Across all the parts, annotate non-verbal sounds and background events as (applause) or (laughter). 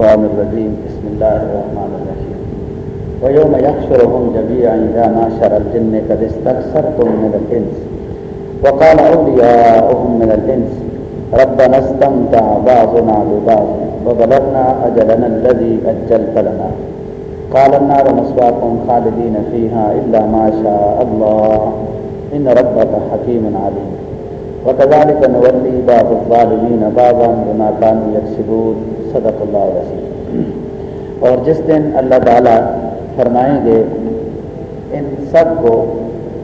الشيطان الرجيم. بسم الله الرحمن الرحيم. ويوم يحشرهم جميعا يا معشر الجن قد استكثرتم من الإنس. وقال أولياؤهم من الإنس ربنا استمتع بعضنا ببعض وبلغنا أجلنا الذي أجلت لنا. قال النار مسواكم خالدين فيها إلا ما شاء الله. إن ربك حكيم عليم. وكذلك نولي بعض الظالمين بعضا بما كانوا يكسبون. صدق اللہ رسول اور جس دن اللہ تعالیٰ فرمائیں گے، ان سب کو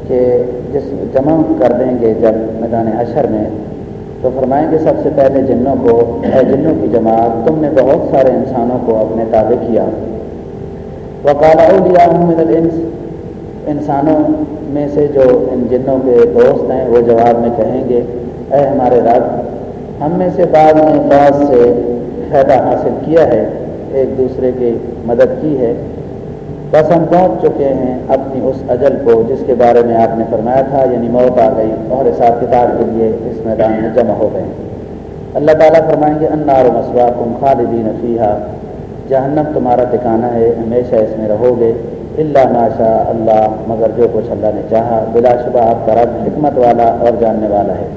کہ جس جمع کر دیں گے جب میدان حشر میں، تو فرمائیں گے سب سے پہلے جنوں کو، اے جنوں کی جماعت، تم نے بہت سارے انسانوں کو اپنے تابع کیا۔ وقال اولیاء من الانس انسانوں میں سے جو ان جنوں کے دوست ہیں، وہ جواب میں کہیں گے، اے ہمارے رب، ہم میں سے بعض نے بعض سے فائدہ حاصل کیا ہے، ایک دوسرے کی مدد کی ہے۔ بس ہم پہنچ چکے ہیں اپنی اس اجل کو جس کے بارے میں آپ نے فرمایا تھا یعنی موت آ گئی اور حساب کتاب کے لیے اس میدان میں جمع ہو گئے۔ اللہ تعالیٰ فرمائیں گے انار و مسوا تم خالدین فیحہ جہنم تمہارا ٹھکانا ہے، ہمیشہ اس میں رہو گے۔ اللہ ماشا اللہ مگر جو کچھ اللہ نے چاہا، بلا شبہ آپ کا رب، حکمت والا اور جاننے والا ہے۔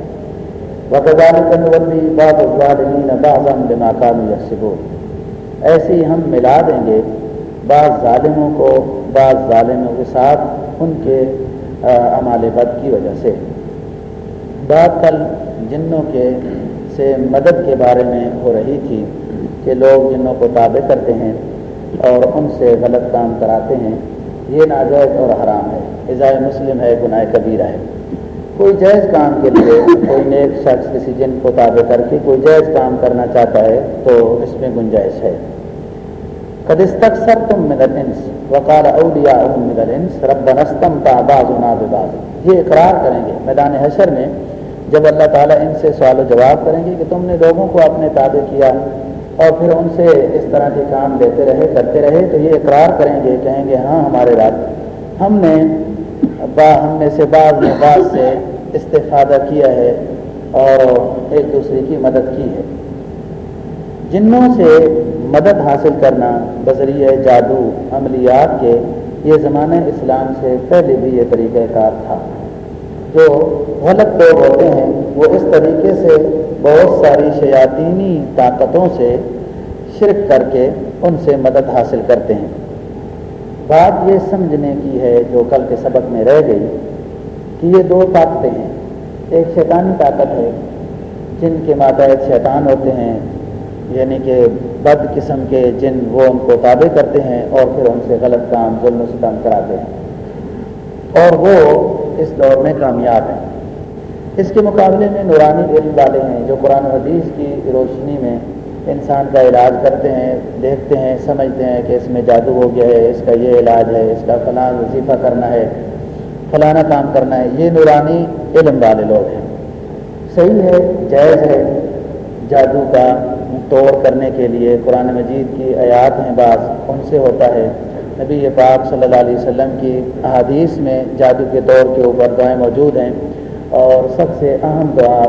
وقت باب الظالمین بعضا بما كانوا يحسبون ایسے ہی ہم ملا دیں گے بعض ظالموں کو، بعض ظالموں کے ساتھ ان کے اعمال بد کی وجہ سے۔ بات کل جنوں کے سے مدد کے بارے میں ہو رہی تھی کہ لوگ جنوں کو تابع کرتے ہیں۔ اور ان سے غلط کام کراتے ہیں، یہ ناجائز اور حرام ہے۔ عزائے مسلم ہے، گناہ کبیرہ ہے۔ کوئی جائز کام کے لیے کوئی نیک شخص کسی جن کو تابع کر کے کوئی جائز کام کرنا چاہتا ہے، تو اس میں گنجائش ہے۔ قدس تک سب تم مدرس وقال اولیا مدرس رب نستم تاباز باز یہ اقرار کریں گے میدان حشر میں، جب اللہ تعالیٰ ان سے سوال و جواب کریں گے کہ تم نے لوگوں کو اپنے تابع کیا اور پھر ان سے اس طرح کے کام لیتے رہے، کرتے رہے، تو یہ اقرار کریں گے، کہیں گے ہاں ہمارے رب ہم نے با، ہم میں سے بعض نے بعض سے استفادہ کیا ہے اور ایک دوسرے کی مدد کی ہے۔ جنوں سے مدد حاصل کرنا بذریعہ جادو، عملیات کے یہ زمانہ اسلام سے پہلے بھی یہ طریقہ کار تھا۔ جو غلط لوگ ہوتے ہیں، وہ اس طریقے سے بہت ساری شیاطینی طاقتوں سے شرک کر کے ان سے مدد حاصل کرتے ہیں۔ بات یہ سمجھنے کی ہے جو کل کے سبق میں رہ گئی کہ یہ دو طاقتیں ہیں۔ ایک شیطانی طاقت ہے، جن کے ماتحت شیطان ہوتے ہیں یعنی کہ بد قسم کے جن وہ ان کو تابع کرتے ہیں اور پھر ان سے غلط کام، ظلم و ستم کراتے ہیں۔ اور وہ اس دور میں کامیاب ہیں۔ اس کے مقابلے میں نورانی علم والے ہیں جو قرآن حدیث کی روشنی میں انسان کا علاج کرتے ہیں، دیکھتے ہیں، سمجھتے ہیں کہ اس میں جادو ہو گیا ہے، اس کا یہ علاج ہے، اس کا فلاں وظیفہ کرنا ہے، فلانا کام کرنا ہے۔ یہ نورانی علم والے لوگ ہیں۔ صحیح ہے، جائز ہے۔ جادو کا توڑ کرنے کے لیے قرآن مجید کی آیات ہیں، بعض ان سے ہوتا ہے۔ نبی پاک صلی اللہ علیہ وسلم کی احادیث میں جادو کے طور کے اوپر دعائیں موجود ہیں۔ اور سب سے اہم دعا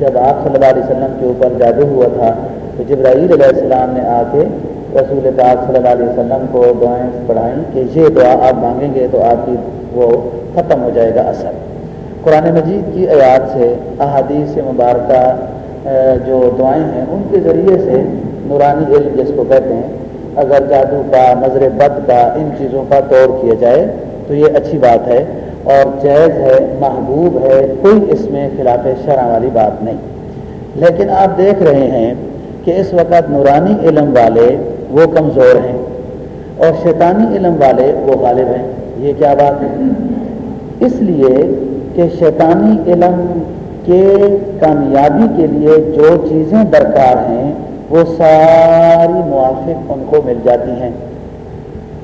جب آپ صلی اللہ علیہ وسلم کے اوپر جادو ہوا تھا، تو جبرائیل علیہ السلام نے آ کے رسول پاک صلی اللہ علیہ وسلم کو دعائیں پڑھائیں کہ یہ دعا آپ مانگیں گے تو آپ کی وہ ختم ہو جائے گا اثر۔ قرآن مجید کی آیات سے، احادیث مبارکہ جو دعائیں ہیں، ان کے ذریعے سے نورانی علم جس کو کہتے ہیں اگر جادو کا، نظر بد کا، ان چیزوں کا توڑ کیا جائے تو یہ اچھی بات ہے اور جائز ہے، محبوب ہے، کوئی اس میں خلاف شرح والی بات نہیں۔ لیکن آپ دیکھ رہے ہیں کہ اس وقت نورانی علم والے وہ کمزور ہیں اور شیطانی علم والے وہ غالب ہیں۔ یہ کیا بات ہے؟ اس لیے کہ شیطانی علم کے کامیابی کے لیے جو چیزیں درکار ہیں وہ ساری موافق ان کو مل جاتی ہیں۔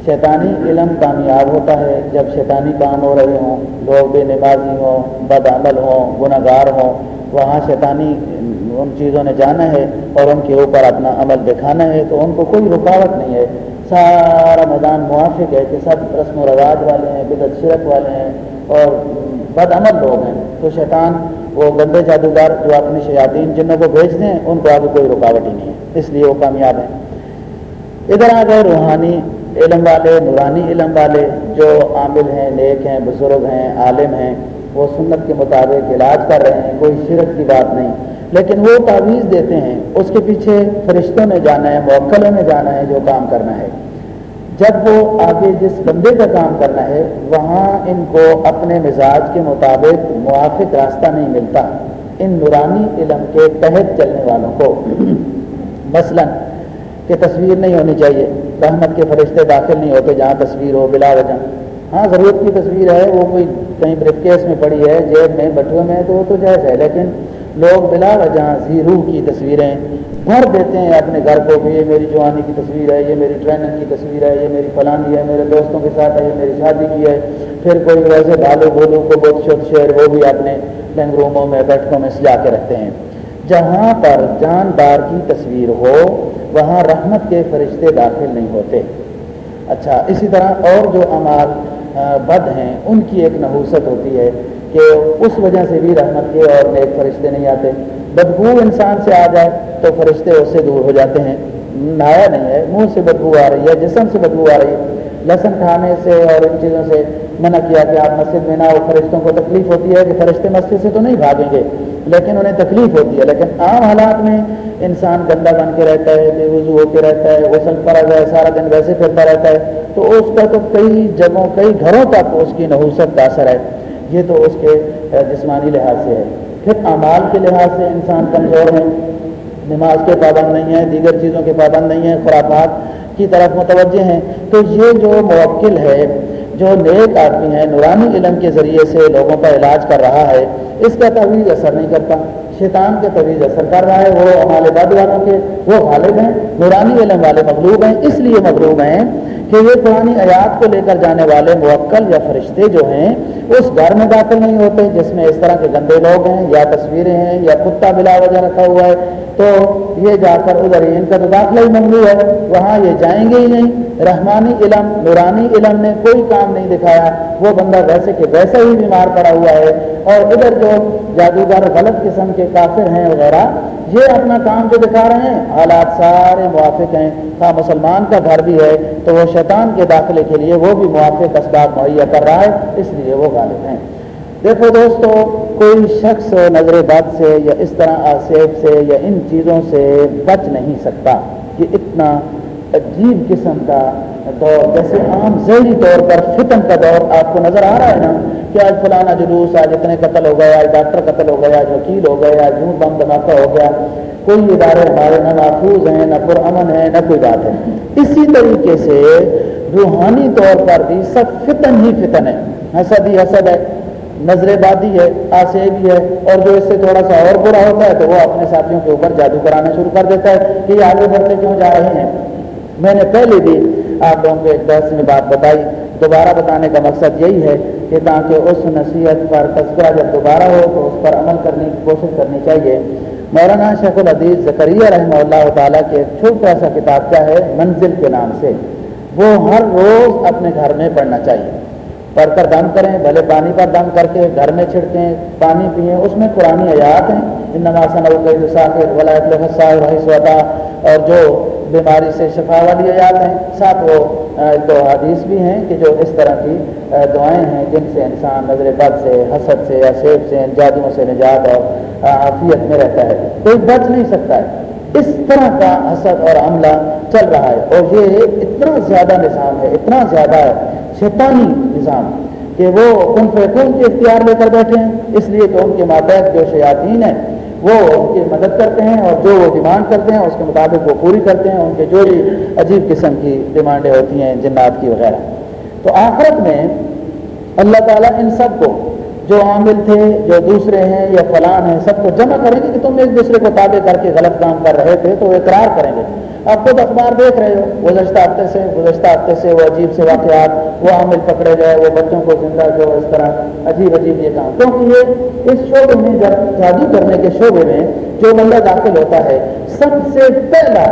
شیطانی علم کامیاب ہوتا ہے۔ جب شیطانی کام ہو رہے ہوں، لوگ بے نمازی ہوں، بد عمل ہوں گناہ گار ہوں، وہاں شیطانی ان چیزوں نے جانا ہے اور ان کے اوپر اپنا عمل دکھانا ہے، تو ان کو کوئی رکاوٹ نہیں ہے۔ سارا میدان موافق ہے کہ سب رسم و رواج والے ہیں بدت شرک والے ہیں اور بد عمل لوگ ہیں۔ تو شیطان، وہ گندے جادوگر جو اپنی شیاطین جنوں کو بھیج دیں، ان کو آگے کوئی رکاوٹ ہی نہیں ہے۔ اس لیے وہ کامیاب ہیں۔ ادھر آ گئے روحانی علم والے، نورانی علم والے جو عامل ہیں، نیک ہیں، بزرگ ہیں، عالم ہیں، وہ سنت کے مطابق علاج کر رہے ہیں، کوئی شرک کی بات نہیں۔ لیکن وہ تعویذ دیتے ہیں۔ اس کے پیچھے فرشتوں نے جانا ہے، موکلوں نے جانا ہے جو کام کرنا ہے۔ جب وہ آگے جس بندے کا کام کرنا ہے، وہاں ان کو اپنے مزاج کے مطابق موافق راستہ نہیں ملتا۔ ان نورانی علم کے تحت چلنے والوں کو۔ مثلا، کہ تصویر نہیں ہونی چاہیے۔ رحمت کے فرشتے داخل نہیں ہوتے جہاں تصویر ہو، بلا وجہ۔ ہاں ضرورت کی تصویر ہے، وہ کوئی کہیں بریف کیس میں پڑی ہے، جیب میں بٹوے میں تو وہ تو جائز ہے، لیکن لوگ بلا وجہ زیرو کی تصویریں بھر دیتے ہیں اپنے گھر کو بھی یہ میری جوانی کی تصویر ہے، یہ میری ٹریننگ کی تصویر ہے، یہ میری فلانی ہے، میرے دوستوں کے ساتھ ہے، یہ میری شادی کی ہے۔ پھر کوئی ویسے بالو بولو کو بہت شد شعر وہ بھی اپنے لنگ روموں میں، بیٹھکوں میں سجا کے رکھتے ہیں۔ جہاں پر جاندار کی تصویر ہو، وہاں رحمت کے فرشتے داخل نہیں ہوتے۔ اچھا اسی طرح اور جو امال بد ہیں، ان کی ایک نحوست ہوتی ہے۔ کہ اس وجہ سے بھی رحمت کے اور نیک فرشتے نہیں آتے۔ بدبو انسان سے آ جائے تو فرشتے اس سے دور ہو جاتے ہیں۔ نایا نہیں ہے، منہ سے بدبو آ رہی ہے، جسم سے بدبو آ رہی ہے۔ لہسن کھانے سے اور ان چیزوں سے منع کیا کہ آپ مسجد میں نہ ہو فرشتوں کو تکلیف ہوتی ہے کہ فرشتے مسجد سے تو نہیں بھاگیں گے، لیکن انہیں تکلیف ہوتی ہے۔ لیکن عام حالات میں انسان گندا بن کے رہتا ہے، بے وضو ہو کے رہتا ہے، غسل پڑا ہے، سارا دن ویسے پھرتا رہتا ہے۔ تو اس کا تو کئی جگہوں، کئی گھروں تک اس کی نحوست کا اثر ہے۔ یہ تو اس کے جسمانی لحاظ سے ہے۔ پھر اعمال کے لحاظ سے انسان کمزور ہے، نماز کے پابند نہیں ہے، دیگر چیزوں کے پابند نہیں ہے، خرافات کی طرف متوجہ ہیں۔ تو یہ جو موکل ہے، جو نیک آدمی ہے، نورانی علم کے ذریعے سے لوگوں کا علاج کر رہا ہے، اس کا طویل اثر نہیں کرتا۔ شیطان کے طویل اثر کر رہا ہے، وہ ہمارے بد والوں کے، وہ غالب ہیں، نورانی علم والے مغلوب ہیں، اس لیے مغلوب ہیں کہ یہ پرانی آیات کو لے کر جانے والے موکل یا فرشتے جو ہیں، اس گھر میں داخل نہیں ہوتے، جس میں اس طرح کے گندے لوگ ہیں، یا تصویریں ہیں، یا کتا بلا وجہ رکھا ہوا ہے، تو یہ جا کر ادھر ان کا تو داخلہ ہی ممنوع ہے، وہاں یہ جائیں گے ہی نہیں۔ رحمانی علم، نورانی علم نے کوئی کام نہیں دکھایا۔ وہ بندہ ویسے کہ ویسے ہی بیمار پڑا ہوا ہے اور ادھر جو جادوگر غلط قسم کے کافر ہیں وغیرہ، یہ اپنا کام جو دکھا رہے ہیں، حالات سارے موافق ہیں۔ ہاں مسلمان کا گھر بھی ہے، تو وہ شیطان کے داخلے کے لیے وہ بھی موافق اسباب مہیا کر رہا ہے، اس لیے وہ غالب ہیں۔ دیکھو دوستو، کوئی شخص نظر بد سے یا اس طرح آسیب سے یا ان چیزوں سے بچ نہیں سکتا۔ کہ اتنا عجیب قسم کا دور. جیسے عام ذہنی طور پر فتن کا دور آپ کو نظر آ رہا ہے نا کہ آج فلانا جلوس، آج اتنے قتل ہو گئے، آج ڈاکٹر قتل ہو گیا آج وکیل ہو گیا آج جھوٹ بم دھماکہ ہو گیا۔ کوئی ادارے ہمارے نہ محفوظ ہیں، نہ پرامن ہے نہ کوئی بات ہے۔ اسی طریقے سے روحانی طور پر بھی سب فتن ہی فتن ہے حسد ہی حسد ہے، نظر بادی ہے، آسیبی ہے، اور جو اس سے تھوڑا سا اور برا ہوتا ہے تو وہ اپنے ساتھیوں کے اوپر جادو کرانا شروع کر دیتا ہے کہ یہ آگے بڑھتے کیوں جا رہے ہیں؟ میں نے پہلے بھی آپ لوگوں کو ایک بحث میں بات بتائی۔ دوبارہ بتانے کا مقصد یہی ہے کہ تاکہ اس نصیحت پر تذکرہ جب دوبارہ ہو تو اس پر عمل کرنے کی کوشش کرنی چاہیے۔ مولانا شیخ العدیز زکریہ رحمہ اللہ تعالیٰ کے ایک چھوٹا سا کتاب کیا ہے منزل کے نام سے۔ وہ ہر روز اپنے گھر میں پڑھنا چاہیے۔ پڑھ کر دم کریں، بھلے پانی پر دم کر کے گھر میں چھڑکیں، پانی پئیں اس میں پرانی آیات ہیں۔ ان نماسن سوتا اور جو بیماری سے شفا والی آیات ہیں ساتھ وہ دو حدیث بھی ہیں کہ جو اس طرح کی دعائیں ہیں جن سے انسان نظر بد سے، حسد سے یا سیب سے، جادوؤں سے نجات اور عافیت میں رہتا ہے۔ کوئی بچ نہیں سکتا ہے۔ اس طرح کا حسد اور عملہ چل رہا ہے۔ اور یہ اتنا زیادہ نظام ہے، اتنا زیادہ شیطانی نظام کہ وہ کن فیکون کے اختیار لے کر بیٹھے ہیں۔ اس لیے کہ ان کے ماتحت جو شیاطین ہیں وہ ان کی مدد کرتے ہیں اور جو وہ ڈیمانڈ کرتے ہیں، اس کے مطابق وہ پوری کرتے ہیں۔ ان کے جو بھی عجیب قسم کی ڈیمانڈیں ہوتی ہیں جنات کی وغیرہ۔ تو آخرت میں اللہ تعالیٰ ان سب کو جو عامل تھے، جو دوسرے ہیں یا فلان ہیں، سب کو جمع کریں گے کہ تم ایک دوسرے کو تابع کر کے غلط کام کر رہے تھے، تو وہ اقرار کریں گے۔ آپ خود اخبار دیکھ رہے ہو، گزشتہ ہفتے سے، گزشتہ ہفتے سے وہ عجیب سے واقعات، وہ عامل پکڑے گئے، وہ بچوں کو زندہ جو اس طرح عجیب عجیب یہ کام۔ کیونکہ یہ اس شعبے میں جب شادی کرنے کے شعبے میں جو بندہ داخل ہوتا ہے، سب سے پہلا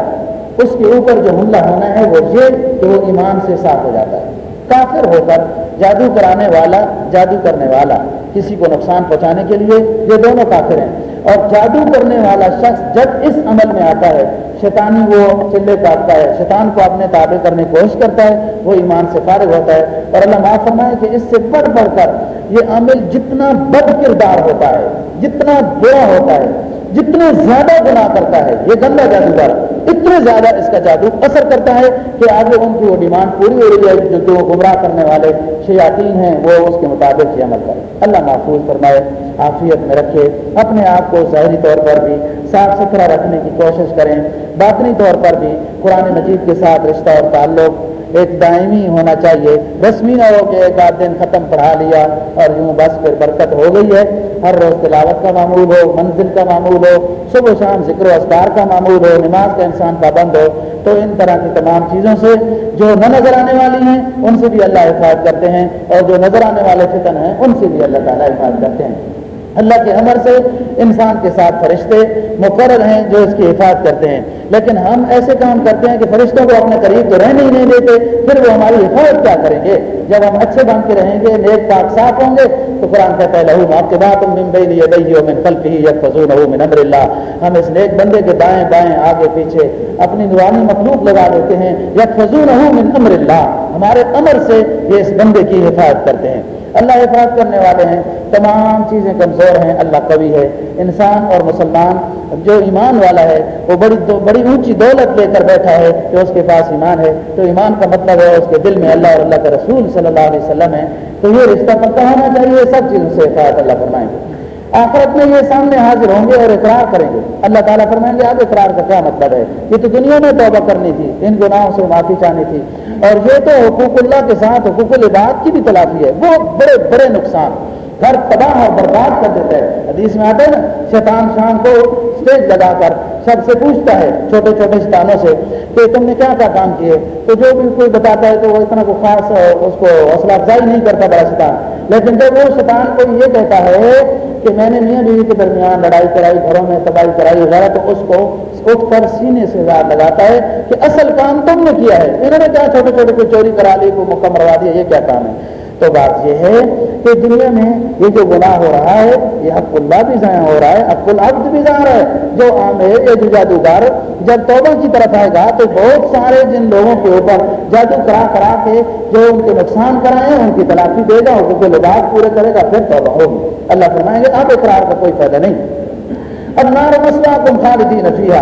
اس کے اوپر جو حملہ ہونا ہے، وہ یہ کہ وہ ایمان سے صاف ہو جاتا ہے۔ کافر ہو کر جادو کرانے والا، جادو کرنے والا، کسی کو نقصان پہنچانے کے لیے یہ دونوں کافر ہیں۔ اور جادو کرنے والا شخص جب اس عمل میں آتا ہے، شیطانی وہ چلے کاٹتا ہے، شیطان کو اپنے تابع کرنے کی کوشش کرتا ہے، وہ ایمان سے فارغ ہوتا ہے۔ اور اللہ معاف فرمائے کہ اس سے بڑھ بڑھ کر یہ عمل جتنا بد کردار ہوتا ہے، جتنا برا ہوتا ہے، جتنے زیادہ گناہ کرتا ہے، یہ گندا جادوگر اتنے زیادہ اس کا جادو اثر کرتا ہے کہ آگے ان کی وہ ڈیمانڈ پوری ہو رہی ہے جو گمراہ کرنے والے شیاطین ہیں، وہ اس کے مطابق ہی عمل کرے اللہ محفوظ فرمائے، عافیت میں رکھے، اپنے آپ کو ظاہری طور پر بھی صاف ستھرا رکھنے کی کوشش کریں۔ باطنی طور پر بھی قرآن مجید کے ساتھ رشتہ اور تعلق ایک دائمی ہونا چاہیے۔ رسمی نہ ہو کہ ایک آدھ دن ختم پڑھا لیا اور یوں بس پھر برکت ہو گئی ہے۔ ہر روز تلاوت کا معمول ہو، منزل کا معمول ہو، صبح و شام ذکر و اذکار کا معمول ہو، نماز کا انسان پابند ہو۔ تو ان طرح کی تمام چیزوں سے جو نہ نظر آنے والی ہیں، ان سے بھی اللہ حفاظت کرتے ہیں اور جو نظر آنے والے فتن ہیں، ان سے بھی اللہ تعالیٰ حفاظت کرتے ہیں۔ اللہ کے امر سے انسان کے ساتھ فرشتے مقرر ہیں جو اس کی حفاظت کرتے ہیں۔ لیکن ہم ایسے کام کرتے ہیں کہ فرشتوں کو اپنے قریب تو رہنے ہی نہیں دیتے، پھر وہ ہماری حفاظت کیا کریں گے؟ جب ہم اچھے بن کے رہیں گے، نیک پاک صاف ہوں گے، تو قرآن کہتا ہے لہو آپ کے بات من امر اللہ ہم اس نیک بندے کے دائیں بائیں، آگے پیچھے اپنی نورانی مخلوق لگا دیتے ہیں۔ یا فضول من امر اللہ ہمارے امر سے یہ اس بندے کی حفاظت کرتے ہیں۔ اللہ حفاظت کرنے والے ہیں، تمام چیزیں کمزور ہیں، اللہ کبھی ہے۔ انسان اور مسلمان، جو ایمان والا ہے، وہ بڑی دو بڑی اونچی دولت لے کر بیٹھا ہے کہ اس کے پاس ایمان ہے۔ تو ایمان کا مطلب ہے اس کے دل میں اللہ اور اللہ کا رسول صلی اللہ علیہ وسلم ہے تو یہ رشتہ پکا ہونا چاہیے، سب چیزوں سے حفاظت اللہ فرمائیں گے۔ آخرت میں یہ سامنے حاضر ہوں گے اور اقرار کریں گے۔ اللہ تعالیٰ فرمائیں گے، اب اقرار کا کیا مطلب ہے؟ یہ تو دنیا میں توبہ کرنی تھی، ان گناہوں سے معافی چاہنی تھی۔ اور یہ تو حقوق اللہ کے ساتھ حقوق العباد کی بھی تلافی ہے۔ وہ بڑے بڑے نقصان۔ گھر تباہ اور برباد کر دیتا ہے۔ حدیث میں آتا ہے نا، شیطان شام کو اسٹیج لگا کر سب سے پوچھتا ہے چھوٹے چھوٹے شیطانوں سے کہ تم نے کیا کیا کام کیے؟ تو جو بھی کوئی بتاتا ہے تو وہ اتنا کوئی خاص اس کو حوصلہ افزائی نہیں کرتا بڑا شیطان۔ لیکن جب وہ شیطان کو یہ کہتا ہے کہ میں نے میاں بیوی کے درمیان لڑائی کرائی، گھروں میں تباہی کرائی وغیرہ تو اس کو اٹھ کر سینے سے زیادہ لگاتا ہے کہ اصل کام تم نے کیا ہے۔ انہوں نے کیا چھوٹے چھوٹے کوئی چوری کرا لی، کوئی مکم مروا دیا، یہ کیا کام ہے؟ تو بات یہ ہے کہ دنیا میں یہ جو گناہ ہو رہا ہے، یہ حق اللہ بھی ضائع ہو رہا ہے حق العبد بھی ضائع ہے۔ جو عام ہے، یہ جو جادوگر جب توبہ کی طرف آئے گا تو بہت سارے جن لوگوں کے اوپر جادو کرا کرا کے جو ان کے نقصان کرائے، ان کی تلافی دے گا، ان کے لباس پورے کرے گا، پھر توبہ ہوگی۔ اللہ فرمائیں گے اب اقرار کا کوئی فائدہ نہیں۔ اب نار مسئلہ تم خالدین نفیہ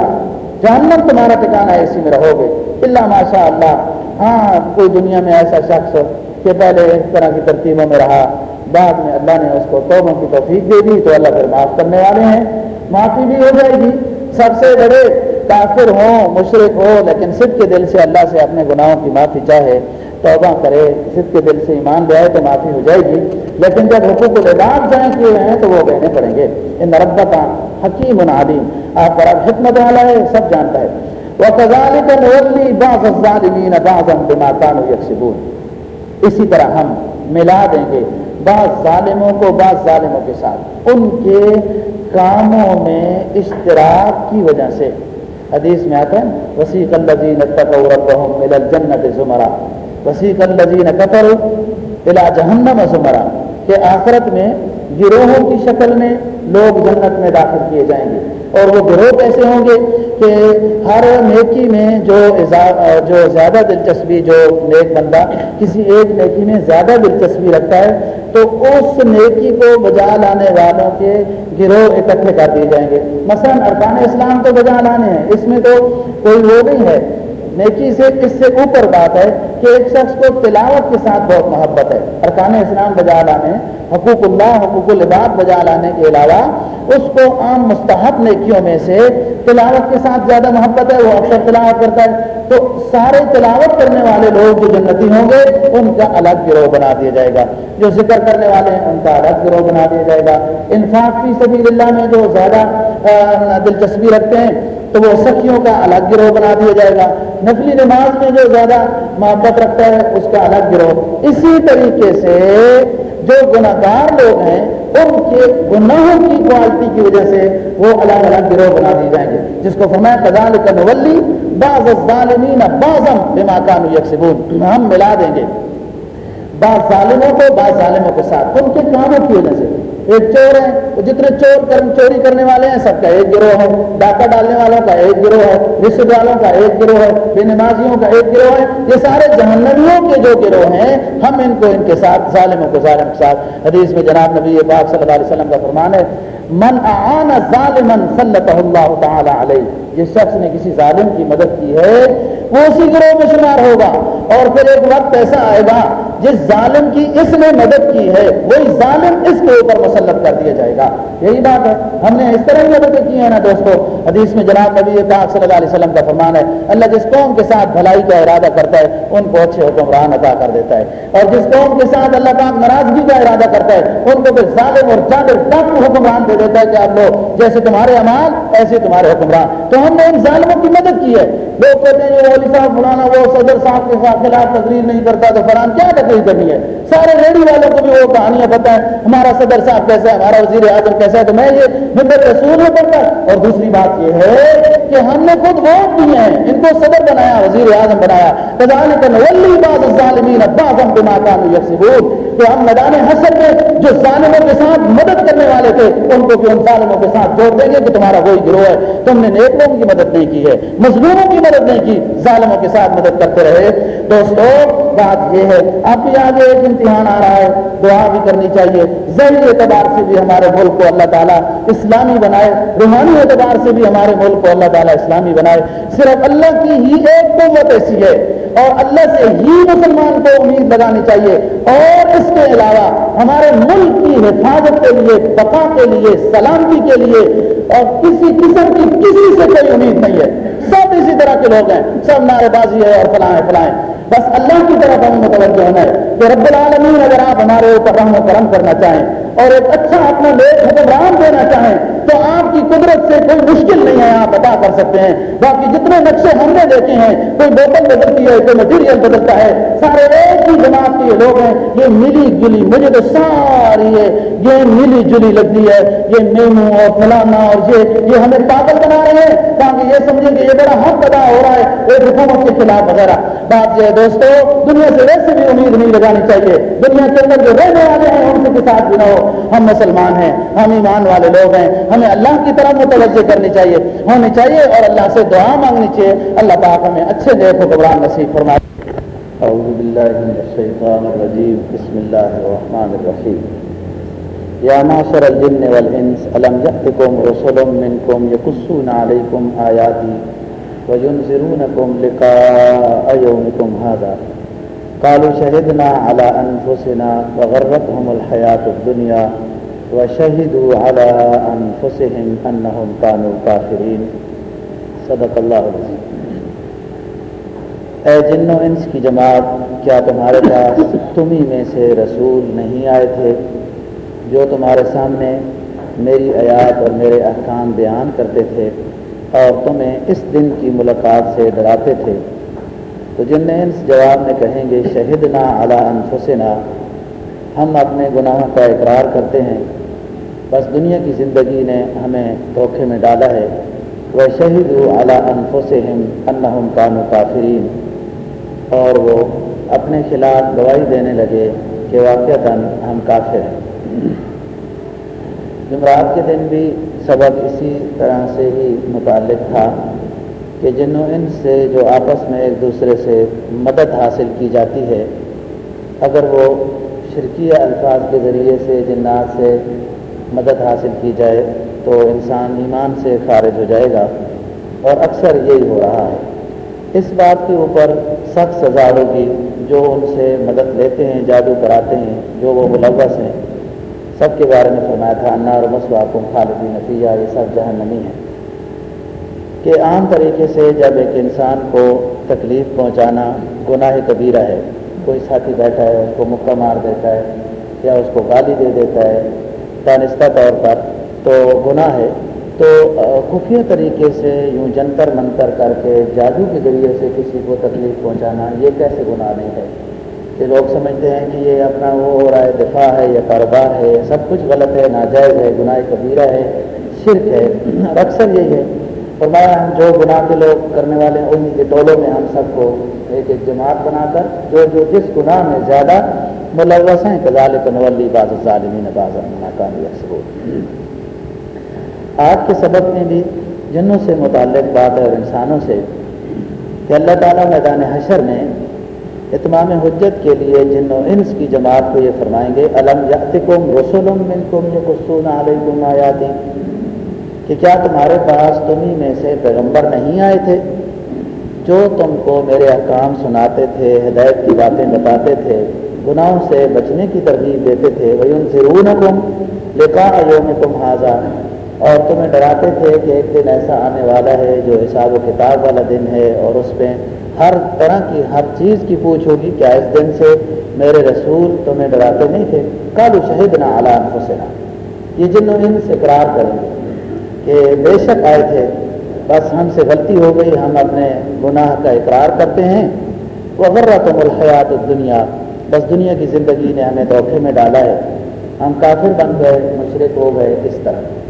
جہنم تمہارا ٹھکانا ہے اسی میں رہو گے۔ اللہ ماشاء اللہ۔ ہاں کوئی دنیا میں ایسا شخص کہ پہلے اس طرح کی ترتیبوں میں رہا، بعد میں اللہ نے اس کو توبوں کی توفیق دے دی تو اللہ پھر معاف کرنے والے ہیں۔ معافی بھی ہو جائے گی۔ سب سے بڑے کافر ہوں مشرق ہو لیکن سب کے دل سے اللہ سے اپنے گناہوں کی معافی چاہے، توبہ کرے سب کے دل سے ایمان لے آئے تو معافی ہو جائے گی۔ لیکن جب حقوق العباد جائیں کیے ہیں تو وہ کہنے پڑیں گے۔ ان ربت حکیم العدیم آپ پر اب حکمت والا ہے، سب جانتا ہے۔ وہ کزال کا نولی بعض الظالمین بعضا بما كانوا يكسبون۔ اسی طرح ہم ملا دیں گے بعض ظالموں کو بعض ظالموں کے ساتھ۔ ان کے کاموں میں اشتراک کی وجہ سے۔ حدیث میں آتا ہے، وسیق الزین جنت زمرا۔ وسیق الزین قطر الا جہنم زمرا۔ کہ آخرت میں گروہوں کی شکل میں لوگ جنت میں داخل کیے جائیں گے۔ اور وہ گروہ کیسے ہوں گے کہ ہر نیکی میں جو جو زیادہ دلچسپی، جو نیک بندہ کسی ایک نیکی میں زیادہ دلچسپی رکھتا ہے، تو اس نیکی کو بجا لانے والوں کے گروہ اکٹھے کر دیے جائیں گے۔ مثلا ارکان اسلام تو بجا لانے ہیں۔ اس میں تو کوئی وہ نہیں ہے۔ نیکی سے اس سے اوپر بات ہے کہ ایک شخص کو تلاوت کے ساتھ بہت محبت ہے۔ ارکان اسلام بجا لانے، حقوق اللہ، حقوق العباد بجا لانے کے علاوہ اس کو عام مستحب نیکیوں میں سے تلاوت کے ساتھ زیادہ محبت ہے، وہ اکثر تلاوت کرتا ہے۔ تو سارے تلاوت کرنے والے لوگ جو جنتی ہوں گے، ان کا الگ گروہ بنا دیا جائے گا۔ جو ذکر کرنے والے ہیں، ان کا الگ گروہ بنا دیا جائے گا۔ انفاق فی سبیل اللہ میں جو زیادہ دلچسپی رکھتے ہیں تو وہ سخیوں کا الگ گروہ بنا دیا جائے گا۔ نفلی نماز میں جو زیادہ محبت رکھتا ہے، اس کا الگ گروہ۔ اسی طریقے سے جو گناہ گار لوگ ہیں، ان کے گناہوں کی کوالٹی کی وجہ سے وہ الگ الگ گروہ بنا دیے جائیں گے۔ جس کو فرمایا کدال کا نولی بعض الظالمین بعضم بما كانوا ہم ملا دیں گے۔ بعض ظالموں کو، بعض ظالموں کے ساتھ۔ ان کے کاموں کی وجہ سے۔ ایک چور ہے وہ جتنے چور کرم چوری کرنے والے ہیں، سب کا ایک گروہ ہے۔ ڈاکہ ڈالنے والوں کا ایک گروہ ہے رشتے والوں کا ایک گروہ ہے، بے نمازیوں کا ایک گروہ ہے۔ یہ سارے جہنویوں کے جو گروہ ہیں، ہم ان کو ان کے ساتھ، ظالموں کو ظالم کے ساتھ۔ حدیث میں جناب نبی پاک صلی اللہ علیہ وسلم کا فرمان ہے، من اعان ظالمن صلی اللہ تعالی علیہ جس شخص نے کسی ظالم کی مدد کی ہے، وہ اسی گروہ میں شمار ہوگا اور پھر ایک وقت ایسا آئے گا جس ظالم کی اس نے مدد کی ہے، وہی ظالم اس کے اوپر مسلط کر دیا جائے گا۔ یہی بات ہے۔ ہم نے اس طرح کی مدد کی ہے نا دوستو۔ حدیث میں جناب نبی پاک صلی اللہ علیہ وسلم کا فرمان ہے، اللہ جس قوم کے ساتھ بھلائی کا ارادہ کرتا ہے، ان کو اچھے حکمران عطا کر دیتا ہے۔ اور جس قوم کے ساتھ اللہ پاک ناراضگی کا ارادہ کرتا ہے، ان کو پھر ظالم اور چادر ڈاکٹر حکمران دے دیتا ہے کہ آپ لوگ جیسے تمہارے امال ایسے تمہارے حکمران۔ تو ہم نے ان ظالموں کی مدد کی ہے۔ لوگ کہتے ہیں، یہ صاحب فلانا وہ صدر صاحب کے خلاف تقریر نہیں کرتا تو فلان کیا نہیں کرنی ہے سارے ریڈی والوں کو بھی وہ کہانیاں پتہ ہیں، ہمارا صدر صاحب کیسے ہے ہمارا وزیر اعظم کیسا ہے تو میں یہ مدت رسول میں پڑھتا اور دوسری بات یہ ہے کہ ہم نے خود ووٹ دیے ہیں، ان کو صدر بنایا، وزیر اعظم بنایا۔ ظالمین تو ہم میدان حسر میں جو ظالموں کے ساتھ مدد کرنے والے تھے، ان کو بھی ان ظالموں کے ساتھ جوڑ دیں گے کہ تمہارا وہی گروہ ہے۔ تم نے نیک لوگوں کی مدد نہیں کی ہے، مظلوموں کی مدد نہیں کی، ظالموں کے ساتھ مدد کرتے رہے۔ دوستو، بات یہ ہے اب بھی آگے ایک امتحان آ رہا ہے، دعا بھی کرنی چاہیے۔ ذہنی اعتبار سے بھی ہمارے ملک کو اللہ تعالیٰ اسلامی بنائے، روحانی اعتبار سے بھی ہمارے ملک کو اللہ تعالیٰ اسلامی بنائے۔ صرف اللہ کی ہی ایک قوت ایسی ہے اور اللہ سے ہی مسلمان کو امید لگانی چاہیے۔ اور اس کے علاوہ ہمارے ملک کی حفاظت کے لیے، بقا کے لیے، سلامتی کے لیے اور کسی قسم کی کسی سے کوئی امید نہیں ہے۔ سب اسی طرح کے لوگ ہیں۔ سب نعرے بازی ہے اور فلائیں فلائیں بس اللہ کی طرف ہمیں متوجہ ہونا ہے کہ رب العالمین اگر آپ ہمارے اوپر رحم و کرم کرنا چاہیں اور ایک اچھا اپنا نیک حکمران دینا چاہیں تو آپ کی قدرت سے کوئی مشکل نہیں ہے، آپ ادا کر سکتے ہیں۔ باقی جتنے نقشے ہم نے دیکھے ہیں، کوئی بوتل بدلتی ہے، کوئی مٹیریل بدلتا ہے، سارے ایک ہی جماعت کے لوگ ہیں، یہ ملی جلی، مجھے تو ساری یہ ملی جلی لگتی ہے۔ یہ میمو اور فلانا اور یہ یہ ہمیں پاگل بنا رہے ہیں، تاکہ یہ سمجھیں کہ یہ بڑا حق ادا ہو رہا ہے، ایک حکومت کے خلاف وغیرہ۔ بات یہ دوستو، دنیا سے ویسے بھی امید نہیں لگانی چاہیے۔ دنیا کے اندر جو رہنے والے ہیں، ان کے ساتھ بھی نہ ہو۔ ہم مسلمان ہیں، ہم ایمان والے لوگ ہیں۔ ہمیں اللہ کی طرف متوجہ کرنی چاہیے، ہونی چاہیے اور اللہ سے دعا مانگنی چاہیے۔ اللہ پاک ہمیں اچھے نیک حکمران نصیب فرمائے۔ اعوذ باللہ من الشیطان الرجیم۔ بسم اللہ الرحمن الرحیم۔ یا معاشر الجن والانس، الم یأتکم رسل منکم یقصون علیکم آیاتی وینذرونکم لقاء یومکم هذا. قالوا شهدنا على أنفسنا وغرتهم الحياة الدنيا وشهدوا على أنفسهم أنهم كانوا كافرين. صدق اللہ علیہ اے جن و انس کی جماعت، کیا تمہارے پاس تمہیں میں سے رسول نہیں آئے تھے جو تمہارے سامنے میری آیات اور میرے احکام بیان کرتے تھے؟ اور تمہیں اس دن کی ملاقات سے ڈراتے تھے۔ تو جن جواب میں کہیں گے شہد نہ اعلیٰ انفسنا ہم اپنے گناہوں کا اقرار کرتے ہیں۔ بس دنیا کی زندگی نے ہمیں دھوکے میں ڈالا ہے۔ وہ شہید اعلیٰ انفسم انہم کانو کافرین۔ اور وہ اپنے خلاف گواہی دینے لگے کہ واقع ہم کافر ہیں۔ جمعرات کے دن بھی سبق اسی طرح سے ہی متعلق تھا کہ جن و ان سے جو آپس میں ایک دوسرے سے مدد حاصل کی جاتی ہے، اگر وہ شرکیہ الفاظ کے ذریعے سے جنات سے مدد حاصل کی جائے تو انسان ایمان سے خارج ہو جائے گا۔ اور اکثر یہی ہو رہا ہے۔ اس بات کے اوپر سخت سزا ہوگی جو ان سے مدد لیتے ہیں، جادو کراتے ہیں، جو وہ ملوث ہیں۔ سب کے بارے میں فرمایا تھا، انار اور مسواقوں خالدی نتیجہ یہ سب جہنمی ہیں۔ کہ عام طریقے سے جب ایک انسان کو تکلیف پہنچانا گناہ کبیرہ ہے، کوئی ساتھی بیٹھا ہے، اس کو مکہ مار دیتا ہے، یا اس کو گالی دے دیتا ہے، دانستہ طور پر تو گناہ ہے، تو خفیہ طریقے سے یوں جنتر منتر کر کے، جادو کے ذریعے سے کسی کو تکلیف پہنچانا، یہ کیسے گناہ نہیں ہے؟ کہ لوگ سمجھتے ہیں کہ یہ اپنا وہ ہو رہا ہے، دفاع ہے یا کاروبار ہے سب کچھ غلط ہے، ناجائز ہے، گناہ کبیرہ ہے، شرک ہے۔ (clears throat) اور اکثر یہی ہے۔ فرمایا، ہم جو گناہ کے لوگ کرنے والے ہیں انہیں کے ٹولوں میں ہم سب کو ایک ایک جماعت بنا کر جو جو جس گناہ میں زیادہ ملوث ہیں کزال کنولی باز ظالمین باز ناکامی اکثر آج کے سبق میں بھی جنوں سے متعلق بات ہے اور انسانوں سے، کہ اللہ تعالیٰ میدان حشر میں اتمام حجت کے لیے جن و انس کی جماعت کو یہ فرمائیں گے علم یاتکم رسولم منکم یقصون علیکم آیاتی؟ کہ کیا تمہارے پاس تمہیں میں سے پیغمبر نہیں آئے تھے جو تم کو میرے احکام سناتے تھے، ہدایت کی باتیں بتاتے تھے، گناہوں سے بچنے کی ترغیب دیتے تھے؟ وہ ان سے رو نکم لکھا یوم تم اور تمہیں ڈراتے تھے کہ ایک دن ایسا آنے والا ہے جو حساب و کتاب والا دن ہے اور اس پہ ہر طرح کی ہر چیز کی پوچھ ہوگی کیا اس دن سے میرے رسول تمہیں ڈراتے نہیں تھے؟ کالو شہید نہ اعلیٰ حسنا یہ جن ان سے اقرار کریں گے کہ بے شک آئے تھے، بس ہم سے غلطی ہو گئی، ہم اپنے گناہ کا اقرار کرتے ہیں۔ وہ غرہ تم الحیات دنیا بس دنیا کی زندگی نے ہمیں دھوکے میں ڈالا ہے۔ ہم کافر بن گئے، مشرق ہو گئے، اس طرح۔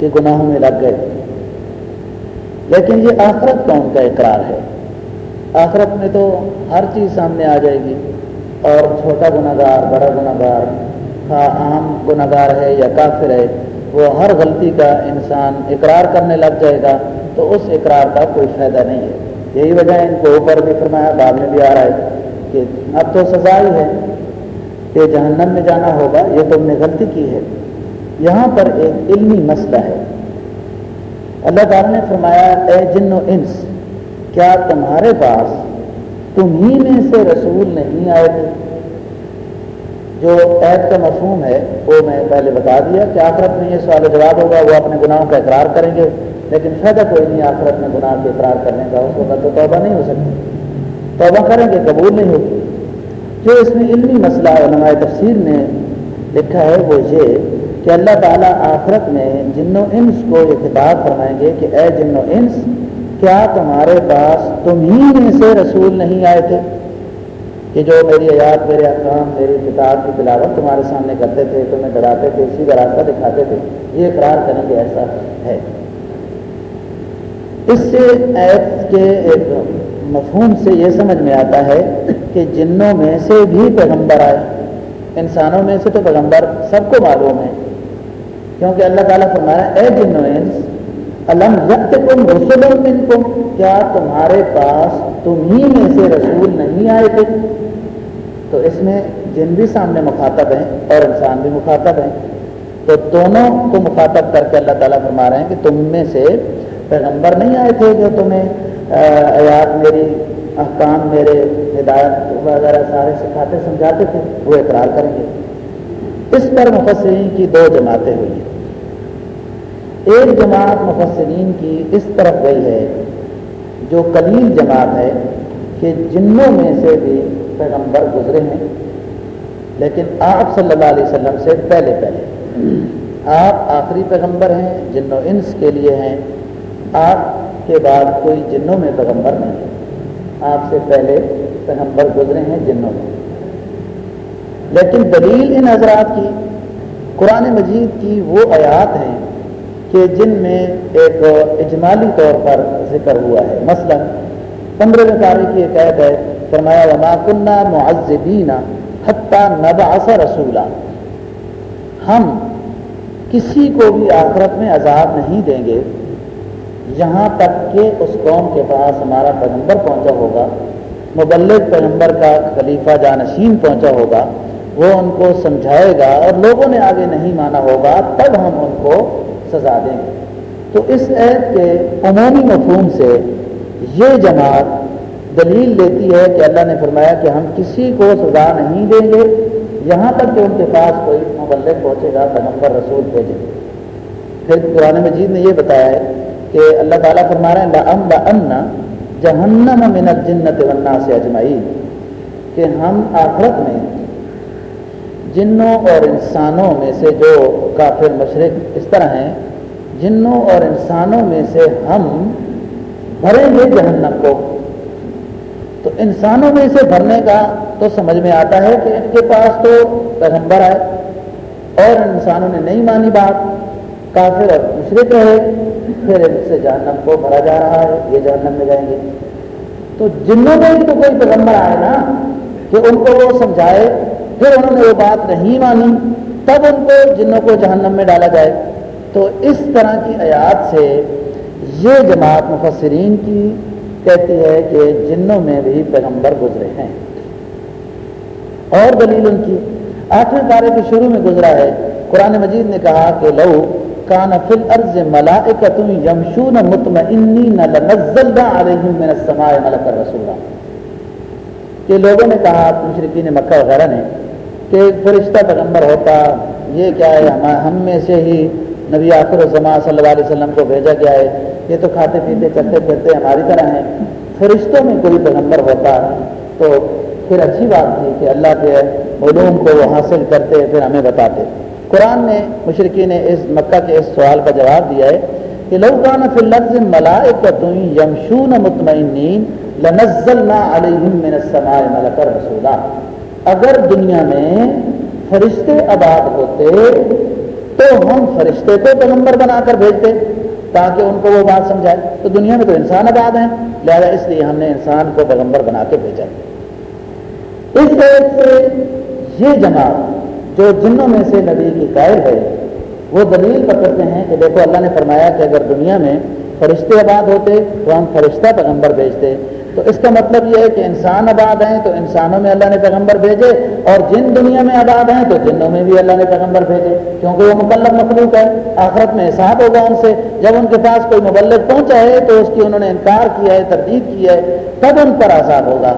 کہ گناہوں میں لگ گئے۔ لیکن یہ آخرت کون کا اقرار ہے۔ آخرت میں تو ہر چیز سامنے آ جائے گی۔ اور چھوٹا گناہ گار بڑا گناہ گار عام گناہ گار ہے یا کافر ہے، وہ ہر غلطی کا انسان اقرار کرنے لگ جائے گا۔ تو اس اقرار کا کوئی فائدہ نہیں ہے۔ یہی وجہ ان کو اوپر بھی فرمایا، بعد میں بھی آ رہا ہے کہ اب تو سزا ہی ہے کہ جہنم میں جانا ہوگا۔ یہ تم نے غلطی کی ہے۔ یہاں پر ایک علمی مسئلہ ہے۔ اللہ تعالیٰ نے فرمایا، اے جن و انس، کیا تمہارے پاس تمہیں میں سے رسول نہیں آئے تھے؟ جو عید کا مفہوم ہے، وہ میں پہلے بتا دیا کہ آخرت میں یہ سوال جواب ہوگا، وہ اپنے گناہوں کا اقرار کریں گے، لیکن فائدہ کوئی نہیں، آخرت میں گناہ کے اقرار کرنے کا اس وقت تو توبہ نہیں ہو سکتی۔ توبہ کریں گے، قبول نہیں ہوگی۔ جو اس میں علمی مسئلہ علماء تفسیر نے لکھا ہے، وہ یہ کہ اللہ تعالیٰ آخرت میں جن و انس کو یہ کتاب فرمائیں گے کہ اے جن و انس، کیا تمہارے پاس تمہیں میں سے رسول نہیں آئے تھے؟ کہ جو میری آیات، میرے احکام، میری کتاب کی تلاوت تمہارے سامنے کرتے تھے، تمہیں ڈراتے تھے، اسی کا راستہ دکھاتے تھے، یہ اقرار کریں گے، ایسا ہے۔ اس سے ایپ کے ایک مفہوم سے یہ سمجھ میں آتا ہے کہ جنوں میں سے بھی پیغمبر آئے۔ انسانوں میں سے تو پیغمبر سب کو معلوم ہے۔ کیونکہ اللہ تعالیٰ فرمایا اے جنو انس علم یکتکم رسول کیا تمہارے پاس تمہیں میں سے رسول نہیں آئے تھے؟ تو اس میں جن بھی سامنے مخاطب ہیں اور انسان بھی مخاطب ہیں، تو دونوں کو مخاطب کر کے اللہ تعالیٰ فرما رہے ہیں کہ تم میں سے پیغمبر نہیں آئے تھے جو تمہیں آیات میری، احکام میرے، ہدایت وغیرہ سارے سکھاتے، سمجھاتے تھے، وہ اقرار کریں گے۔ اس پر مفسرین کی دو جماعتیں ہوئی ہیں۔ ایک جماعت مفسرین کی اس طرف گئی ہے، جو قلیل جماعت ہے کہ جنوں میں سے بھی پیغمبر گزرے ہیں، لیکن آپ صلی اللہ علیہ وسلم سے پہلے پہلے۔ آپ آخری پیغمبر ہیں جن و انس کے لیے ہیں۔ آپ کے بعد کوئی جنوں میں پیغمبر نہیں۔ ہے آپ سے پہلے پیغمبر گزرے ہیں، جنوں میں۔ لیکن دلیل ان حضرات کی قرآن مجید کی وہ آیات ہیں کہ جن میں ایک اجمالی طور پر ذکر ہوا ہے۔ مثلا پندرہ تاریخ کی ایک عید ہے، فرمایا، وما کنہ معذبین حتیٰ نبعث رسولہ ہم کسی کو بھی آخرت میں عذاب نہیں دیں گے۔ یہاں تک کہ اس قوم کے پاس ہمارا پیغمبر پہنچا ہوگا، مبلغ پیغمبر کا خلیفہ جانشین پہنچا ہوگا۔ وہ ان کو سمجھائے گا اور لوگوں نے آگے نہیں مانا ہوگا، تب ہم ان کو سزا دیں گے۔ تو اس عید کے عمومی مفہوم سے یہ جماعت دلیل لیتی ہے کہ اللہ نے فرمایا کہ ہم کسی کو سزا نہیں دیں گے، یہاں تک کہ ان کے پاس کوئی مبلغ پہنچے گا، پیغمبر رسول بھیجیں گے۔ پھر قرآن مجید نے یہ بتایا ہے کہ اللہ تعالیٰ فرما رہے ہیں جہنم من الجنت والناس اجمعین۔ کہ ہم آخرت میں جنوں اور انسانوں میں سے جو کافر مشرق اس طرح ہیں، جنوں اور انسانوں میں سے ہم بھریں گے جہنم کو۔ تو انسانوں میں سے بھرنے کا تو سمجھ میں آتا ہے کہ ان کے پاس تو پیغمبر آئے اور انسانوں نے نہیں مانی بات۔ کافر اور مشرق رہے، پھر ان سے جہنم کو بھرا جا رہا ہے، یہ جہنم میں جائیں گے۔ تو جنوں میں تو کوئی پیغمبر آئے نا، کہ ان کو وہ سمجھائے پھر انہوں نے وہ بات نہیں مانی تب ان کو جنوں کو جہنم میں ڈالا جائے۔ تو اس طرح کی آیات سے یہ جماعت مفسرین کی کہتی ہے کہ جنوں میں بھی پیغمبر گزرے ہیں۔ اور دلیل ان کی، آٹھویں پارے کے شروع میں گزرا ہے۔ قرآن مجید نے کہا کہ لو کان فل ارض ملائکۃ یمشون مطمئنین لنزلنا علیہم من السماء ملک الرسول کہ لوگوں نے کہا مشرقین مکہ وغیرہ نے کہ فرشتہ پیغمبر ہوتا، یہ کیا ہے، ہم میں سے ہی نبی آخر الزما صلی اللہ علیہ وسلم کو بھیجا گیا ہے۔ یہ تو کھاتے پیتے، چلتے پھرتے ہماری طرح ہیں۔ فرشتوں میں کوئی پیغمبر ہوتا تو پھر اچھی بات تھی کہ اللہ کے علوم کو وہ حاصل کرتے، پھر ہمیں بتاتے۔ قرآن نے مشرقی نے اس مکہ کے اس سوال کا جواب دیا ہے کہ لوکان فی لفظ ملائکۃ یمشون مطمئنین لنزلنا علیہم من السماء ملک رسولا۔ اگر دنیا میں فرشتے آباد ہوتے تو ہم فرشتے کو پیغمبر بنا کر بھیجتے تاکہ ان کو وہ بات سمجھائے۔ تو دنیا میں تو انسان آباد ہیں، لہذا اس لیے ہم نے انسان کو پیغمبر بنا کے بھیجا۔ اس طرح سے یہ جماعت جو جنوں میں سے نبی کی قائل ہے، وہ دلیل پکڑتے ہیں کہ دیکھو اللہ نے فرمایا کہ اگر دنیا میں فرشتے آباد ہوتے تو ہم فرشتہ پیغمبر بھیجتے۔ تو اس کا مطلب یہ ہے کہ انسان آباد ہیں تو انسانوں میں اللہ نے پیغمبر بھیجے اور جن دنیا میں آباد ہیں تو جنوں میں بھی اللہ نے پیغمبر بھیجے کیونکہ وہ مکلب مخلوق ہے آخرت میں حساب ہوگا ان سے۔ جب ان کے پاس کوئی مبلغ پہنچا ہے تو اس کی انہوں نے انکار کیا ہے، تردید کی ہے، تب ان پر عذاب ہوگا۔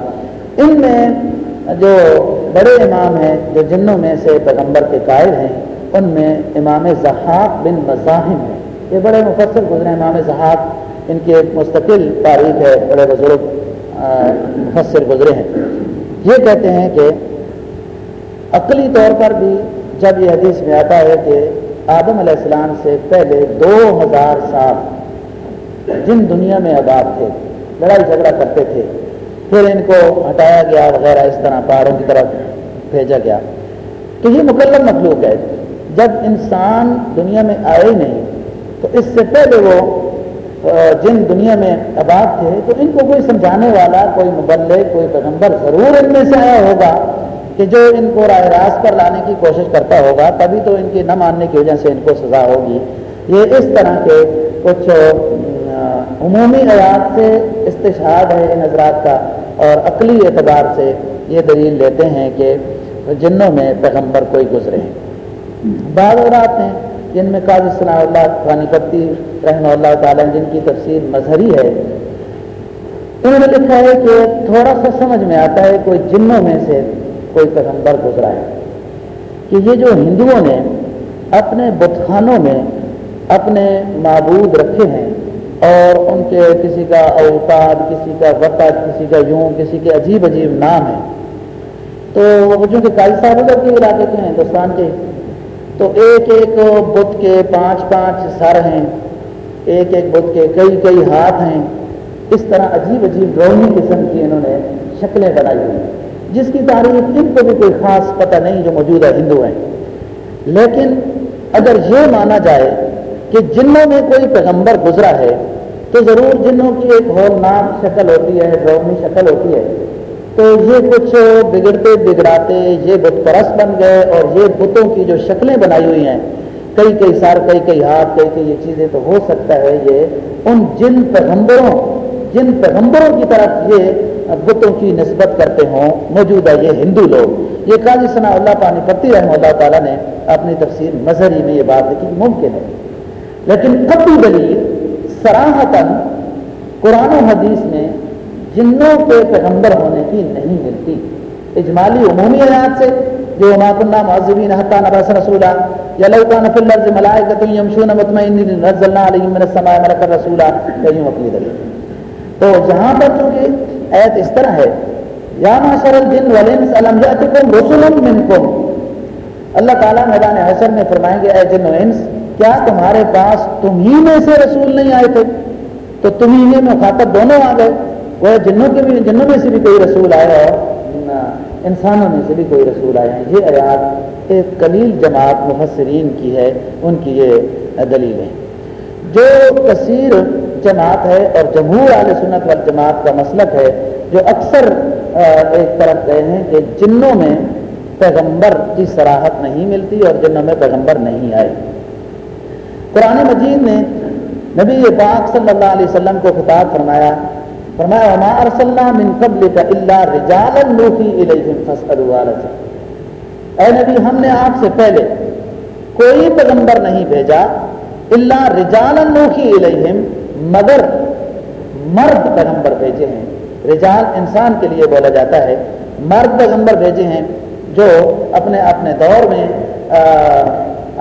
ان میں جو بڑے امام ہیں، جو جنوں میں سے پیغمبر کے قائل ہیں، ان میں امام زحاق بن مزاحم ہیں۔ یہ بڑے مفصل گزرے امام زحاق، ان کی ایک مستقل تاریخ ہے، بڑے بزرگ۔ مفسر گزرے ہیں۔ یہ کہتے ہیں کہ عقلی طور پر بھی جب یہ حدیث میں آتا ہے کہ آدم علیہ السلام سے پہلے دو ہزار سال جن دنیا میں آباد تھے، لڑائی جھگڑا کرتے تھے، پھر ان کو ہٹایا گیا، وغیرہ اس طرح پہاڑوں کی طرف بھیجا گیا۔ تو یہ مکلم مخلوق ہے۔ جب انسان دنیا میں آئے نہیں، تو اس سے پہلے وہ جن دنیا میں آباد تھے، تو ان کو کوئی سمجھانے والا، کوئی مبلغ، کوئی پیغمبر ضرور ان میں سے آیا ہوگا کہ جو ان کو راہ راست پر لانے کی کوشش کرتا ہوگا، تبھی تو ان کے نہ ماننے کی وجہ سے ان کو سزا ہوگی۔ یہ اس طرح کے کچھ عمومی آیات سے استشاد ہے ان حضرات کا، اور عقلی اعتبار سے یہ دلیل لیتے ہیں کہ جنوں میں پیغمبر کوئی گزرے۔ ہیں بعض رات ہیں جن میں قاضی صلاح اللہ خانی پتی رحمہ اللہ تعالیٰ جن کی تفصیل مظہری ہے، انہوں نے لکھا ہے کہ تھوڑا سا سمجھ میں آتا ہے کوئی جنوں میں سے کوئی پیغمبر گزرا ہے کہ یہ جو ہندوؤں نے اپنے بتخانوں میں اپنے معبود رکھے ہیں اور ان کے کسی کا اوتاد کسی کا وطد کسی کا یوں، کسی کے عجیب عجیب نام ہیں۔ تو وہ چونکہ قائد صاحب ادھر کے علاقے کے ہیں، ہندوستان کے تو ایک ایک بت کے پانچ پانچ سر ہیں، ایک ایک بت کے کئی کئی ہاتھ ہیں۔ اس طرح عجیب عجیب ڈرونی قسم کی انہوں نے شکلیں بنائی ہوئی جس کی تاریخ ان کو بھی کوئی خاص پتہ نہیں جو موجودہ ہندو ہیں۔ لیکن اگر یہ مانا جائے کہ جنوں میں کوئی پیغمبر گزرا ہے، تو ضرور جنوں کی ایک ہولناک شکل ہوتی ہے ڈرونی شکل ہوتی ہے تو یہ کچھ بگڑتے بگڑاتے یہ بت پرست بن گئے اور یہ بتوں کی جو شکلیں بنائی ہوئی ہیں، کئی کئی سار کئی کئی ہاتھ، کئی کئی یہ چیزیں تو ہو سکتا ہے یہ ان جن پیغمبروں جن پیغمبروں کی طرف یہ بتوں کی نسبت کرتے ہوں، موجودہ یہ ہندو لوگ۔ یہ قاضی ثناء اللہ پانی پتی رحمہ اللہ تعالیٰ نے اپنی تفسیر مظہری میں یہ بات لکھی ممکن ہے۔ لیکن کبھی دلیل سراہتاً قرآن و حدیث میں جنوں کے پیغمبر ہونے کی نہیں ملتی۔ اجمالی عمومی آیات سے جو ماکنہ رسولا، یا الارض نزلنا من السماء رسولا کہیں دلیل۔ تو جہاں پر چونکہ آیت اس طرح ہے، یا معاشر الجن والانس علم یاتکم رسول منکم؟ اللہ تعالیٰ میدان حسر میں فرمائیں گے، اے جن و انس، کیا تمہارے پاس تمہیں میں سے رسول نہیں آئے تھے؟ تو تمہیں میں مخاطب دونوں آ گئے۔ وہ جنوں کے بھی جنوں میں سے بھی کوئی رسول آیا اور انسانوں میں سے بھی کوئی رسول آئے ہیں یہ آیات ایک قلیل جماعت مفسرین کی ہے، ان کی یہ دلیل ہے۔ جو کثیر جماعت ہے اور جمہور عال سنت وال جماعت کا مسلک ہے، جو اکثر ایک طرف گئے ہیں کہ جنوں میں پیغمبر کی سراحت نہیں ملتی اور جنوں میں پیغمبر نہیں آئے۔ قرآن مجید نے نبی پاک صلی اللہ علیہ وسلم کو خطاب فرمایا فرمایا وما ارسلنا من قبل الا رجالا نوحي اليهم فاسالوا اے نبی، ہم نے آپ سے پہلے کوئی پیغمبر نہیں بھیجا اللہ رجال نوحي اليهم مگر مرد پیغمبر بھیجے ہیں۔ رجال انسان کے لیے بولا جاتا ہے، مرد پیغمبر بھیجے ہیں جو اپنے اپنے دور میں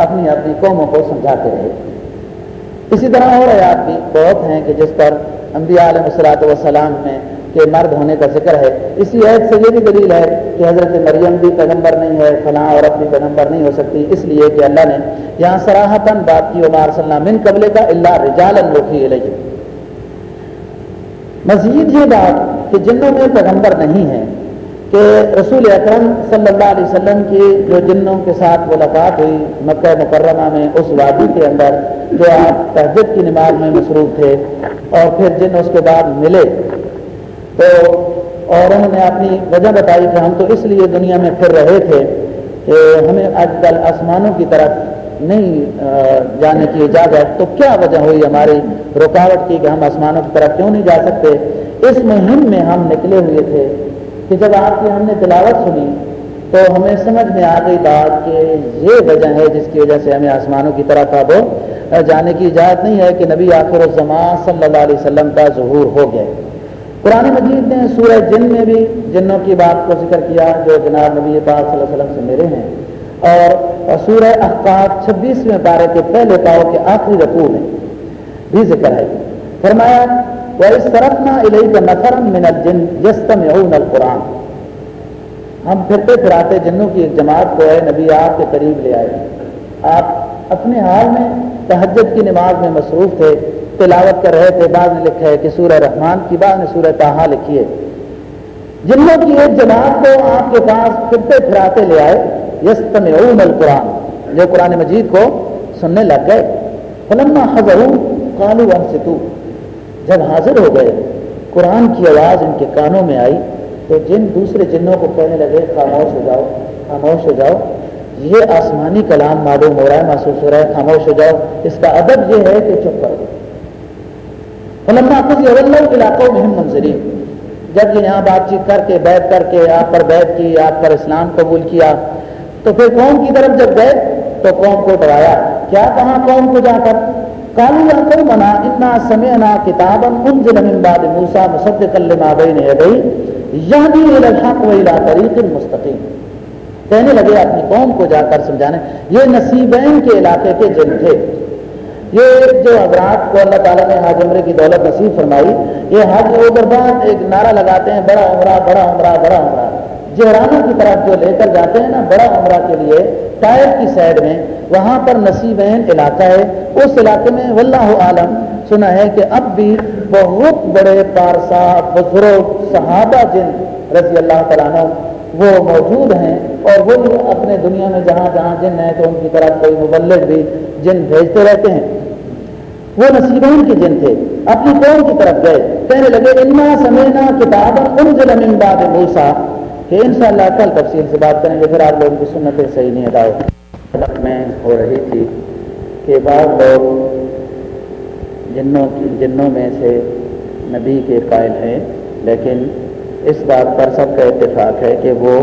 اپنی اپنی قوموں کو سمجھاتے رہے۔ اسی طرح اور آیات بھی بہت ہیں کہ جس پر انبیاء علیہ السلاۃ والسلام میں کے مرد ہونے کا ذکر ہے۔ اسی عید سے یہ بھی دلیل ہے کہ حضرت مریم بھی پیغمبر نہیں ہے، فلاں اور اپنی پیغمبر نہیں ہو سکتی۔ اس لیے کہ اللہ نے یہاں سراہتاً بات کی عمار صلی اللہ من قبل کا اللہ رجال علیہ مزید یہ بات کہ جنوں میں پیغمبر نہیں ہے کہ رسول اکرم صلی اللہ علیہ وسلم کی جو جنوں کے ساتھ ملاقات ہوئی مکہ مکرمہ میں اس وادی کے اندر جو آپ تہذیب کی نماز میں مصروف تھے اور پھر جن اس کے بعد ملے، تو اور انہوں نے اپنی وجہ بتائی کہ ہم تو اس لیے دنیا میں پھر رہے تھے کہ ہمیں آج کل آسمانوں کی طرف نہیں جانے کی اجازت۔ تو کیا وجہ ہوئی ہماری رکاوٹ کی کہ ہم آسمانوں کی طرف کیوں نہیں جا سکتے؟ اس مہم میں ہم نکلے ہوئے تھے۔ کہ جب آپ کی ہم نے تلاوت سنی تو ہمیں سمجھ میں آ گئی بات کہ یہ وجہ ہے جس کی وجہ سے ہمیں آسمانوں کی طرف قابو جانے کی اجازت نہیں ہے کہ نبی آخر الزمان صلی اللہ علیہ وسلم کا ظہور ہو گئے قرآن مجید نے سورہ جن میں بھی جنوں کی بات کو ذکر کیا جو جناب نبی پاک صلی اللہ علیہ وسلم سے میرے ہیں۔ اور سورہ احقاف چھبیسویں بارے کے پہلے پاؤ کے آخری رقو میں بھی ذکر ہے۔ فرمایا اس ہم پھرتے پھراتے جنوں کی ایک جماعت کو ہے نبی، آپ کے قریب لے آئے۔ آپ اپنے حال میں تہجد کی نماز میں مصروف تھے، تلاوت کر رہے تھے بعض نے لکھا ہے کہ سورہ رحمان کی بعض نے سورہ تاہا لکھی ہے جنوں کی ایک جماعت کو آپ کے پاس پھرتے پھراتے لے آئے یستم القرآن۔ جو قرآن مجید کو سننے لگ گئے۔ فلما حضر کالو انستو جب حاضر ہو گئے، قرآن کی آواز ان کے کانوں میں آئی تو جن دوسرے جنوں کو کہنے لگے، خاموش ہو جاؤ، خاموش ہو جاؤ۔ یہ آسمانی کلام معلوم ہو رہا ہے، محسوس ہو رہا ہے، خاموش ہو جاؤ۔ اس کا ادب یہ ہے کہ چپ کر دو علاقوں میں ہم منظری جب یہ یہاں بات چیت کر کے بیٹھ کر کے، آپ پر بیٹھ کی، آپ پر اسلام قبول کیا، تو پھر قوم کی طرف جب گئے تو قوم کو ڈرایا۔ کیا کہاں قوم کو جا کر؟ کالو یا قومنا اتنا سمعنا کتابا انزل من بعد موسیٰ مصدقا لما بین یدی یہدی الى الحق و الى طریق مستقیم کہنے لگے اپنی قوم کو جا کر سمجھانے، یہ نصیبین کے علاقے کے جن تھے۔ یہ جو حضرات کو اللہ تعالیٰ نے حاج عمرے کی دولت نصیب فرمائی، یہ حج اوبر بعد ایک نعرہ لگاتے ہیں، بڑا عمرہ بڑا عمرہ بڑا عمرہ۔ جہرانہ کی طرف جو لے کر جاتے ہیں نا، بڑا عمرہ کے لیے ٹائر کی سائڈ میں، وہاں پر نصیبین علاقہ ہے۔ اس علاقے میں واللہ عالم، سنا ہے کہ اب بھی بہت بڑے پارسا، بزرگ صحابہ جن رضی اللہ تعالیٰ وہ موجود ہیں۔ اور وہ اپنے دنیا میں جہاں جہاں جن ہیں، تو ان کی طرف کوئی مبلغ بھی جن بھیجتے رہتے ہیں۔ وہ نصیبین کے جن تھے۔ اپنی قوم کی طرف گئے۔ کہنے لگے، انا سمینا کتاب ان ضلع بعد موسا کہ ان شاء اللہ کل تفصیل سے بات کریں گے، پھر آپ لوگوں کی سنتیں صحیح نہیں ادا میں ہو رہی تھی کہ بعض لوگ جنوں کی جنوں میں سے نبی کے قائل ہیں، لیکن اس بات پر سب کا اتفاق ہے کہ وہ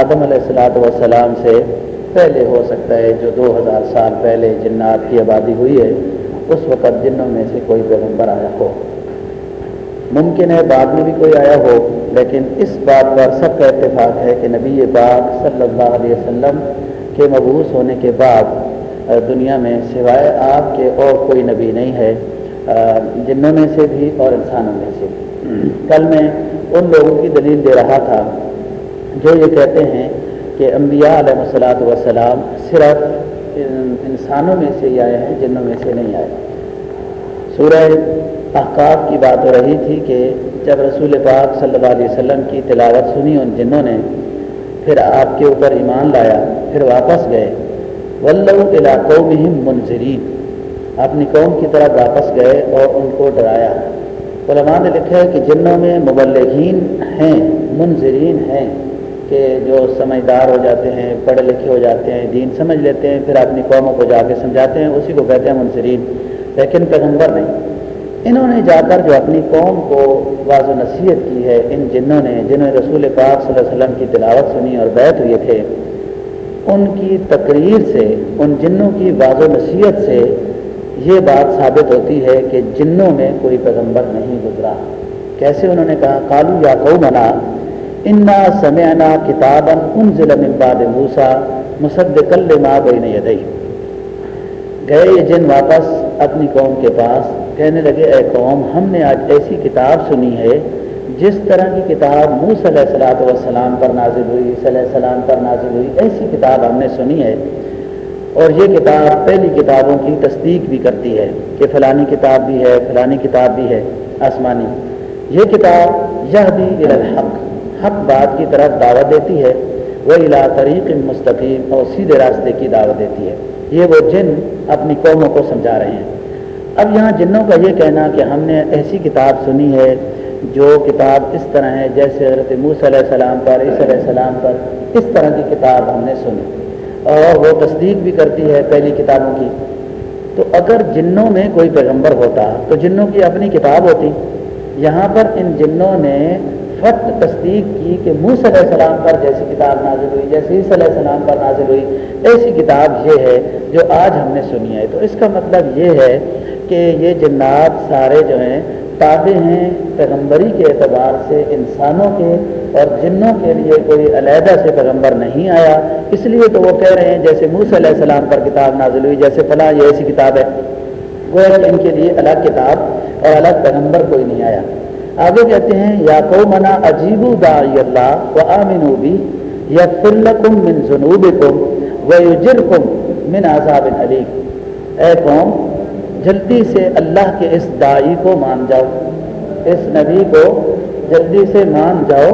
آدم علیہ السلاۃ والسلام سے پہلے ہو سکتا ہے، جو دو ہزار سال پہلے جنات کی آبادی ہوئی ہے، اس وقت جنوں میں سے کوئی پیغمبر آیا ہو۔ ممکن ہے بعد میں بھی کوئی آیا ہو لیکن اس بات پر سب کا اتفاق ہے کہ نبی پاک صلی اللہ علیہ وسلم کے مبوس ہونے کے بعد دنیا میں سوائے آپ کے اور کوئی نبی نہیں ہے جنوں میں سے بھی اور انسانوں میں سے بھی۔ کل میں ان لوگوں کی دلیل دے رہا تھا جو یہ کہتے ہیں کہ انبیاء علیہ السلاۃ وسلام صرف انسانوں میں سے ہی آئے ہیں، جنوں میں سے نہیں آئے۔ سورہ احقاف کی بات ہو رہی تھی کہ جب رسول پاک صلی اللہ علیہ وسلم کی تلاوت سنی ان جنہوں نے، پھر آپ کے اوپر ایمان لایا، پھر واپس گئے۔ ولو علاقوں میں ہی منظرین اپنی قوم کی طرف واپس گئے اور ان کو ڈرایا۔ علماء نے لکھا ہے کہ جنوں میں مبلغین ہیں منظرین ہیں، کہ جو سمجھدار ہو جاتے ہیں، پڑھے لکھے ہو جاتے ہیں، دین سمجھ لیتے ہیں، پھر اپنی قوموں کو جا کے سمجھاتے ہیں، اسی کو کہتے ہیں منصرین لیکن پیغمبر نہیں۔ انہوں نے جا کر جو اپنی قوم کو واض و نصیحت کی ہے، ان جنوں نے جنہوں نے رسول پاک صلی اللہ علیہ وسلم کی تلاوت سنی اور بیت ہوئے تھے، ان کی تقریر سے، ان جنوں کی واض و نصیحت سے یہ بات ثابت ہوتی ہے کہ جنوں میں کوئی پیغمبر نہیں گزرا۔ کیسے انہوں نے کہا؟ کالو یا کو منا انا سمعنا کتابا انزل من بعد موسا مصدقا لما بین یدئی گئے یہ جن واپس اپنی قوم کے پاس کہنے لگے، اے قوم، ہم نے آج ایسی کتاب سنی ہے جس طرح کی کتاب منہ صلی اللہ وسلام پر نازل ہوئی صلی السلام پر نازل ہوئی، ایسی کتاب ہم نے سنی ہے اور یہ کتاب پہلی کتابوں کی تصدیق بھی کرتی ہے کہ فلانی کتاب بھی ہے، فلانی کتاب بھی ہے، آسمانی۔ یہ کتاب یہ بھی الحق، حق بات کی طرف دعوت دیتی ہے، وہ الا طریق مستقیم اور سیدھے راستے کی دعوت دیتی ہے۔ یہ وہ جن اپنی قوموں کو سمجھا رہے ہیں۔ اب یہاں جنوں کا یہ کہنا کہ ہم نے ایسی کتاب سنی ہے جو کتاب اس طرح ہے جیسے حضرت موس علیہ السلام پر، عیسی علیہ السلام پر اس طرح کی کتاب ہم نے سنی اور وہ تصدیق بھی کرتی ہے پہلی کتابوں کی۔ تو اگر جنوں میں کوئی پیغمبر ہوتا تو جنوں کی اپنی کتاب ہوتی۔ یہاں پر ان جنوں نے فٹ تصدیق کی کہ موس علیہ السلام پر جیسی کتاب نازل ہوئی، جیسے عیسی علیہ السلام پر نازل ہوئی، ایسی کتاب یہ ہے جو آج ہم نے سنی ہے۔ تو اس کا مطلب یہ ہے کہ یہ جنات سارے جو ہیں تابع ہیں پیغمبری کے اعتبار سے انسانوں کے اور جنوں کے لیے کوئی علیحدہ سے پیغمبر نہیں آیا۔ اس لیے تو وہ کہہ رہے ہیں جیسے موس علیہ السلام پر کتاب نازل ہوئی، جیسے فلاں یہ ایسی کتاب ہے۔ وہ ان کے لیے الگ کتاب اور الگ پیغمبر کوئی نہیں آیا۔ آگے کہتے ہیں، یا کو منا عجیب دا اللہ و آمن بھی یا فلکم من جنوب کم و من عذاب علی اے قوم جلدی سے اللہ کے اس دائی کو مان جاؤ، اس نبی کو جلدی سے مان جاؤ،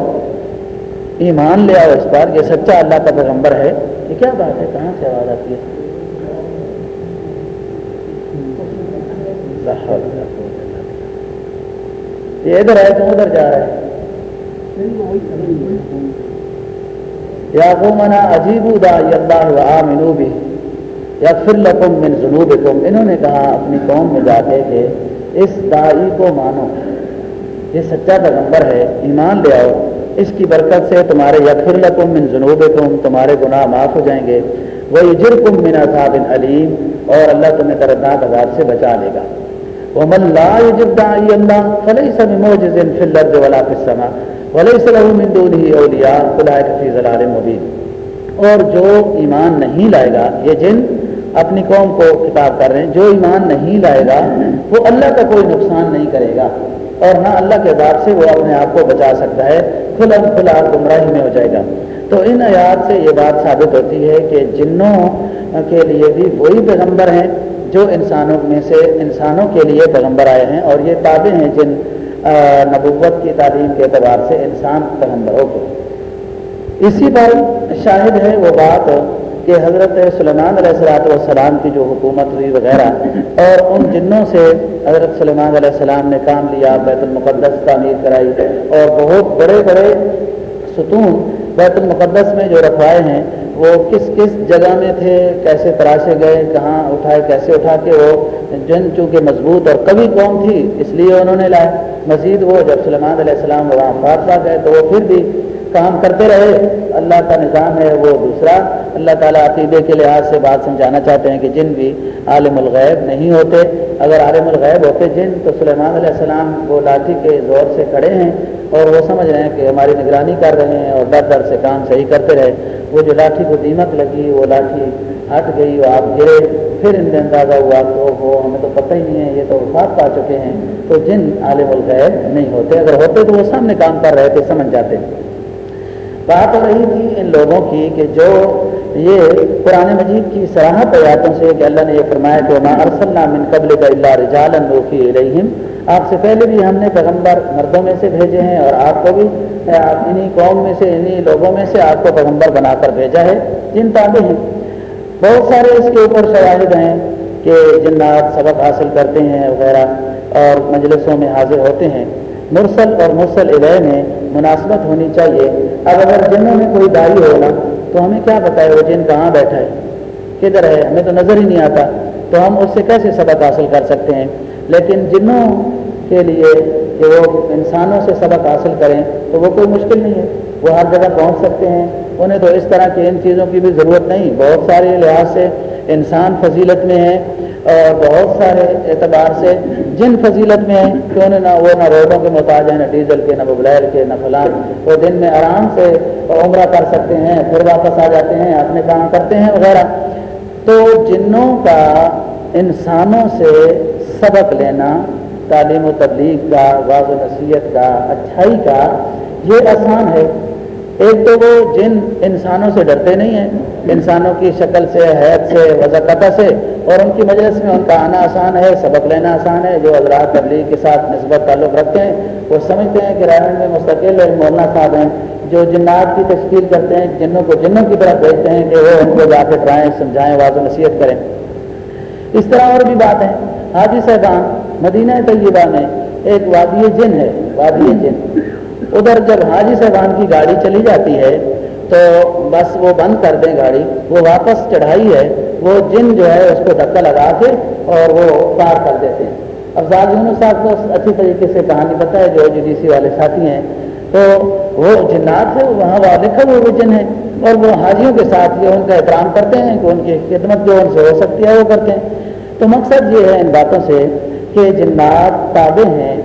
ایمان لے آؤ اس پر، یہ سچا اللہ کا پیغمبر ہے۔ یہ کیا بات ہے؟ کہاں سے آواز آتی ہے؟ یہ ادھر ہے تو ادھر جا رہا ہے یا کو منا عجیب دا اللہ عامنو بھی یا پھر لکم من جنوب انہوں نے کہا اپنی قوم میں جا کے کہ اس دائی کو مانو۔ یہ سچا پیغمبر ہے، ایمان لے آؤ۔ اس کی برکت سے تمہارے یا پھر لکم من جنوب تمہارے گناہ معاف ہو جائیں گے۔ وہ اجر کم من اصحاب علیم اور اللہ تمہیں دردناک عذاب سے بچا لے گا۔ وہ لا یجب دائی اللہ فلئی سب موجز فی الارض ولا فی السماء۔ ولیس له من دونه اولیاء اولئک فی ظلال مبین اور جو ایمان نہیں لائے گا، یہ جن اپنی قوم کو خطاب کر رہے ہیں۔ جو ایمان نہیں لائے گا، وہ اللہ کا کوئی نقصان نہیں کرے گا۔ اور نہ اللہ کے بعد سے وہ اپنے آپ کو بچا سکتا ہے۔ کھلا کھلا گمراہی میں ہو جائے گا۔ تو ان آیات سے یہ بات ثابت ہوتی ہے کہ جنوں کے لیے بھی وہی پیغمبر ہیں جو انسانوں میں سے انسانوں کے لیے پیغمبر آئے ہیں۔ اور یہ تابع ہیں جن نبوت کی تعلیم کے اعتبار سے انسان پیغمبروں کو اسی پر شاہد ہے وہ بات کہ حضرت سلیمان علیہ السلاۃ والسلام کی جو حکومت ہوئی وغیرہ، اور ان جنوں سے حضرت سلیمان علیہ السلام نے کام لیا، بیت المقدس تعمیر کرائی، اور بہت بڑے بڑے ستون بیت المقدس میں جو رکھوائے ہیں، وہ کس کس جگہ میں تھے، کیسے تراشے گئے، کہاں اٹھائے، کیسے اٹھا کے وہ جن چونکہ مضبوط اور کبھی قوم تھی، اس لیے انہوں نے لائے۔ مزید وہ جب سلیمان علیہ السلام وہاں فاطلہ گئے تو وہ پھر بھی کام کرتے رہے، اللہ کا نظام ہے وہ دوسرا۔ اللہ تعالیٰ عقیدے کے لحاظ سے بات سمجھانا چاہتے ہیں کہ جن بھی عالم الغیب نہیں ہوتے، اگر عالم الغیب ہوتے جن، تو سلیمان علیہ السلام وہ لاٹھی کے زور سے کھڑے ہیں اور وہ سمجھ رہے ہیں کہ ہماری نگرانی کر رہے ہیں اور ڈر ڈر سے کام صحیح کرتے رہے۔ وہ جو لاٹھی کو دیمک لگی، وہ لاٹھی ہٹ گئی، وہ آپ گرے۔ پھر ان میں اندازہ ہوا کہ وہ ہمیں تو پتہ ہی نہیں ہے، یہ تو وفات پا چکے ہیں۔ تو جن عالم الغیب نہیں ہوتے، اگر ہوتے تو وہ سامنے کام کر رہے تھے، سمجھ جاتے۔ بات ہو رہی تھی ان لوگوں کی کہ جو یہ قرآن مجید کی سراہت آیاتوں سے کہ اللہ نے یہ فرمایا کہ ماں ارسل من قبل کا اللہ رجال نوفی علیہم آپ سے پہلے بھی ہم نے پیغمبر مردوں میں سے بھیجے ہیں اور آپ کو بھی انہی قوم میں سے، انہی لوگوں میں سے آپ کو پیغمبر بنا کر بھیجا ہے۔ جن تابع ہیں۔ بہت سارے اس کے اوپر شواہد ہیں کہ جنات سبق حاصل کرتے ہیں وغیرہ اور مجلسوں میں حاضر ہوتے ہیں۔ مرسل اور مرسل علیہ میں مناسبت ہونی چاہیے۔ اب اگر جنوں میں کوئی دائی ہوگا تو ہمیں کیا بتائے وہ جن کہاں بیٹھا ہے؟ کدھر ہے؟ ہمیں تو نظر ہی نہیں آتا۔ تو ہم اس سے کیسے سبق حاصل کر سکتے ہیں؟ لیکن جنوں کے لیے کہ وہ انسانوں سے سبق حاصل کریں، تو وہ کوئی مشکل نہیں ہے۔ وہ ہر جگہ پہنچ سکتے ہیں۔ انہیں تو اس طرح کی ان چیزوں کی بھی ضرورت نہیں۔ بہت سارے لحاظ سے انسان فضیلت میں ہے اور بہت سارے اعتبار سے جن فضیلت میں ہیں کہ انہیں نہ وہ نہ روڈوں کے محتاج ہیں، نہ ڈیزل کے، نہ ببلیر کے، نہ فلان، وہ دن میں آرام سے عمرہ کر سکتے ہیں، پھر واپس آ جاتے ہیں، اپنے کام کرتے ہیں وغیرہ۔ تو جنوں کا انسانوں سے سبق لینا، تعلیم و تبلیغ کا واض و نصیحت کا، اچھائی کا، یہ آسان ہے۔ ایک تو وہ جن انسانوں سے ڈرتے نہیں ہیں انسانوں کی شکل سے حید سے وضاقت سے اور ان کی مجلس میں ان کا آنا آسان ہے، سبق لینا آسان ہے، جو حضرات تبلیغ کے ساتھ نسبت تعلق رکھتے ہیں، وہ سمجھتے ہیں کہ رائن میں مستقل ایک مولانا صاحب ہیں، جو جنات کی تشکیل کرتے ہیں، جنوں کو جنوں کی طرف بھیجتے ہیں کہ وہ ان کو جا کے ڈرائیں سمجھائیں، واضح نصیحت کریں۔ اس طرح اور بھی بات ہے حاجی صاحبان، مدینہ طیبہ میں ایک وادی جن ہے، وادی جن۔ ادھر جب حاجی صاحبان کی گاڑی چلی جاتی ہے تو بس وہ بند کر دیں گاڑی، وہ واپس چڑھائی ہے، وہ جن جو ہے اس کو دھکا لگا کے اور وہ پار کر دیتے ہیں۔ اب یونس صاحب کو اچھی طریقے سے کہانی پتہ ہے جو جی ڈی سی والے ساتھی ہیں۔ تو وہ جنات ہے وہاں وہاں لکھا وہ جن ہے اور وہ حاجیوں کے ساتھ یہ ان کا احترام کرتے ہیں، کہ ان کی خدمت جو ان سے ہو سکتی ہے، وہ کرتے ہیں۔ تو مقصد یہ ہے ان باتوں سے کہ جنات تابع ہیں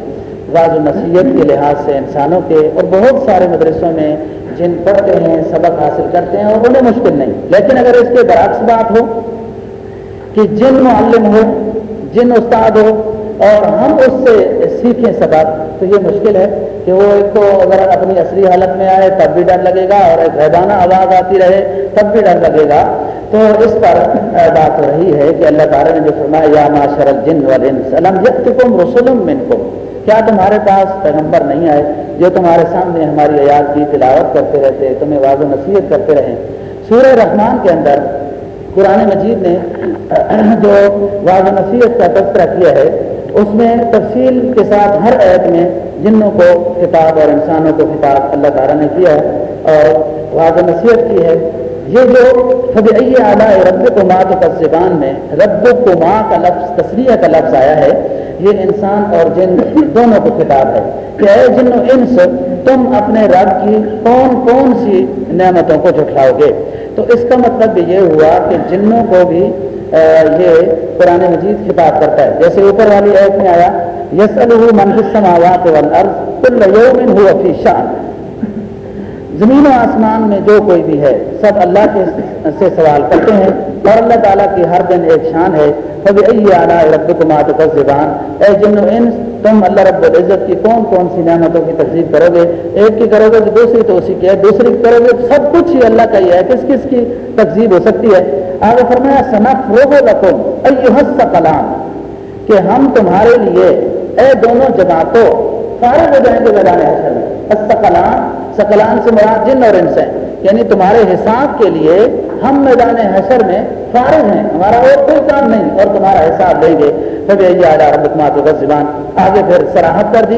واض و نصیحت کے لحاظ سے انسانوں کے، اور بہت سارے مدرسوں میں جن پڑھتے ہیں، سبق حاصل کرتے ہیں، اور انہیں مشکل نہیں۔ لیکن اگر اس کے برعکس بات ہو کہ جن معلم ہو جن استاد ہو اور ہم اس سے سیکھیں سبق، تو یہ مشکل ہے کہ وہ ایک تو اگر اپنی اصلی حالت میں آئے، تب بھی ڈر لگے گا، اور ایک حیدانہ آواز آتی رہے، تب بھی ڈر لگے گا۔ تو اس پر بات رہی ہے کہ اللہ تعالیٰ نے جو فرمایا، یا معاشر الجن والانس، الم یکتکم رسول منکم؟ کیا تمہارے پاس پیغمبر نہیں آئے جو تمہارے سامنے ہماری آیات کی تلاوت کرتے رہتے، تمہیں واضح نصیحت کرتے رہیں سورہ رحمان کے اندر قرآن مجید نے (clears throat) جو واضح نصیحت کا تذکرہ کیا ہے، اس میں تفصیل کے ساتھ ہر عید میں جنوں کو کتاب اور انسانوں کو کتاب اللہ تعالیٰ نے کیا ہے اور واضح نصیحت کی ہے۔ یہ جو فبعی اعلیٰ رب کو ماں کے زبان میں رب کو ماں کا لفظ تصریح کا لفظ آیا ہے، یہ انسان اور جن دونوں کو خطاب ہے کہ اے جن و انس، تم اپنے رب کی کون کون سی نعمتوں کو جھٹلاؤ گے؟ تو اس کا مطلب یہ ہوا کہ جنوں کو بھی یہ قرآن مجید خطاب کرتا ہے۔ جیسے اوپر والی ایپ میں آیا یس الحسن آوات والارض کل یوم ہوا فی شان زمین و آسمان میں جو کوئی بھی ہے، سب اللہ کے سے سوال کرتے ہیں اور اللہ تعالیٰ کی ہر دن ایک شان ہے۔ رب کمات کا زبان اے جن ان تم اللہ رب العزت کی کون کون سی نعمتوں کی تقسیم کرو گے؟ ایک کی کرو گے تو دوسری، تو اسی کی ہے۔ دوسری کی کرو گے سب کچھ ہی اللہ کا ہی ہے۔ کس کس کی تقسیم ہو سکتی ہے؟ آگے فرمایا صنف روگو لکھو کلام کہ ہم تمہارے لیے، اے دونوں جماعتوں، فارغ ہو جائیں گے میدان حشر میں۔ السقلان سکلان سے مراد جن اور انس ہیں. یعنی تمہارے حساب کے لیے ہم میدان حشر میں فارغ ہیں. ہمارا اور کوئی کام نہیں اور تمہارا حساب لیں گے پھر یہ آ ربت کا زبان آگے پھر سراہد کر دی.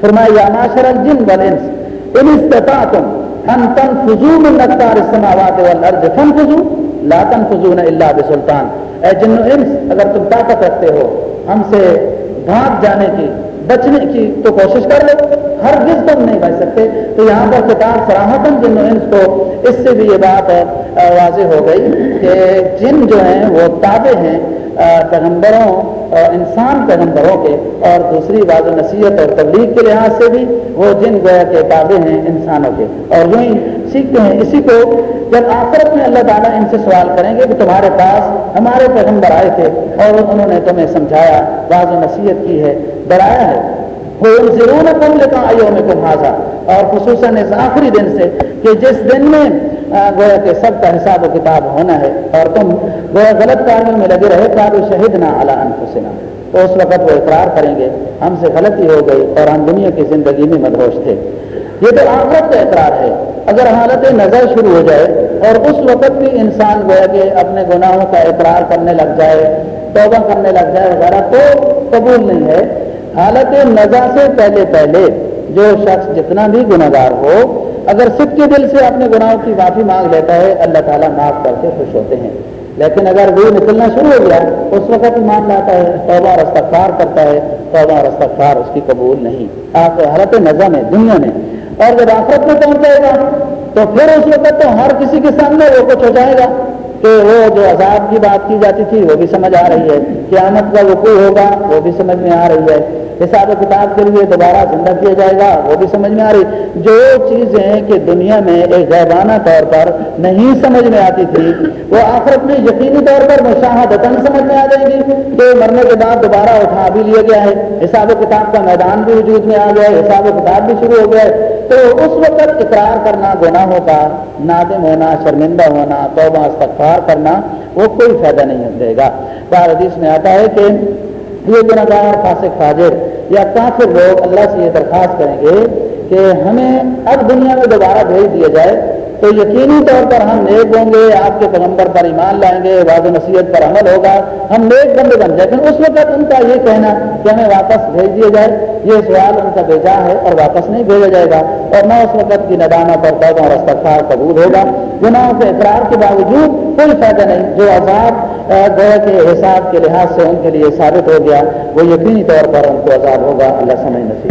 فرمایا، یا معاشر الجن والانس، ان استطاعتم ان تنفذوا من اقطار السماوات والارض. فانفذوا. لا تنفذون الا بسلطان. اے جن و انس، اگر تم طاقت رکھتے ہو، ہم سے بھاگ جانے کی بچنے کی تو کوشش کر لو۔ ہر گز تم نہیں بچ سکتے۔ تو یہاں پر کتاب سراہتن جن انس کو اس سے بھی یہ بات واضح ہو گئی کہ جن جو ہیں وہ تابع ہیں پیغمبروں انسان پیغمبروں کے، اور دوسری بات نصیحت اور تبلیغ کے لحاظ سے بھی وہ جن گویا کے تابع ہیں انسانوں کے۔ اور یوں ہی سیکھتے ہیں۔ اسی کو جب آخرت میں اللہ تعالیٰ ان سے سوال کریں گے کہ تمہارے پاس ہمارے پیغمبر آئے تھے اور انہوں نے تمہیں سمجھایا بعض نصیحت کی ہے ڈرایا ہے۔ وہ ضرور کم لکھا آئیوں میں تم حاضا اور خصوصاً اس آخری دن سے کہ جس دن میں گویا کہ سب کا حساب و کتاب ہونا ہے اور تم گویا غلط کاموں میں لگے رہے کارو شہید نہ اعلیٰ انفسنا تو اس وقت وہ اقرار کریں گے، ہم سے غلطی ہو گئی اور ہم دنیا کی زندگی میں مدہوش تھے۔ یہ تو آخرت کا اقرار ہے۔ اگر حالت نظر شروع ہو جائے اور اس وقت بھی انسان گویا کہ اپنے گناہوں کا اقرار کرنے لگ جائے، توبہ کرنے لگ جائے وغیرہ، تو قبول نہیں ہے۔ حالت نظر سے پہلے پہلے جو شخص جتنا بھی گناہ گار ہو، اگر سکے دل سے اپنے گناہوں کی معافی مانگ لیتا ہے، اللہ تعالیٰ معاف کر کے خوش ہوتے ہیں۔ لیکن اگر وہ نکلنا شروع ہو گیا، اس وقت ایمان لاتا ہے، توبہ اور استغفار کرتا ہے، توبہ اور استغفار اس کی قبول نہیں۔ آپ حالت نظم ہے دنیا میں۔ اور جب آخرت میں پہنچ جائے گا، تو پھر اس وقت تو ہر کسی کے سامنے وہ کچھ ہو جائے گا۔ کہ وہ جو عذاب کی بات کی جاتی تھی وہ بھی سمجھ آ رہی ہے۔ قیامت کا وقوع ہوگا وہ بھی سمجھ میں آ رہی ہے۔ حساب کتاب کے لیے دوبارہ زندہ کیا جائے گا وہ بھی سمجھ میں آ رہی۔ جو چیزیں کہ دنیا میں ایک غیبانہ طور پر نہیں سمجھ میں آتی تھی، وہ آخرت میں یقینی طور پر مشاہدتاً سمجھ میں آ جائے گی۔ تو مرنے کے بعد دوبارہ اٹھا بھی لیا گیا ہے۔ حساب و کتاب کا میدان بھی وجود میں آ گیا ہے۔ حساب و کتاب بھی شروع ہو گیا ہے۔ تو اس وقت اقرار کرنا، گناہ ہوگا نادم ہونا، شرمندہ ہونا، توبہ، استغفار کرنا، وہ کوئی فائدہ نہیں دے گا۔ بار حدیث میں آتا ہے کہ یہ گناگار فاسق، فاجر یا کافر لوگ اللہ سے یہ درخواست کریں گے کہ ہمیں اب دنیا میں دوبارہ بھیج دیا جائے تو یقینی طور پر ہم نیک ہوں گے، آپ کے پیغمبر پر ایمان لائیں گے واد نصیحت پر عمل ہوگا۔ ہم نیک بندے بن جائیں اس وقت ان کا یہ کہنا کہ ہمیں واپس بھیج دیا جائے، یہ سوال ان کا بھیجا ہے اور واپس نہیں بھیجا جائے گا۔ اور نہ اس وقت کی ندانہ پر توبہ اور استغفار قبول ہوگا۔ گناہوں کے اقرار کے باوجود کوئی فائدہ نہیں۔ جو عذاب گویا کے حساب کے لحاظ سے ان کے لیے ثابت ہو گیا، وہ یقینی طور پر ان کو عذاب ہوگا۔ اللہ سمجھ نصیب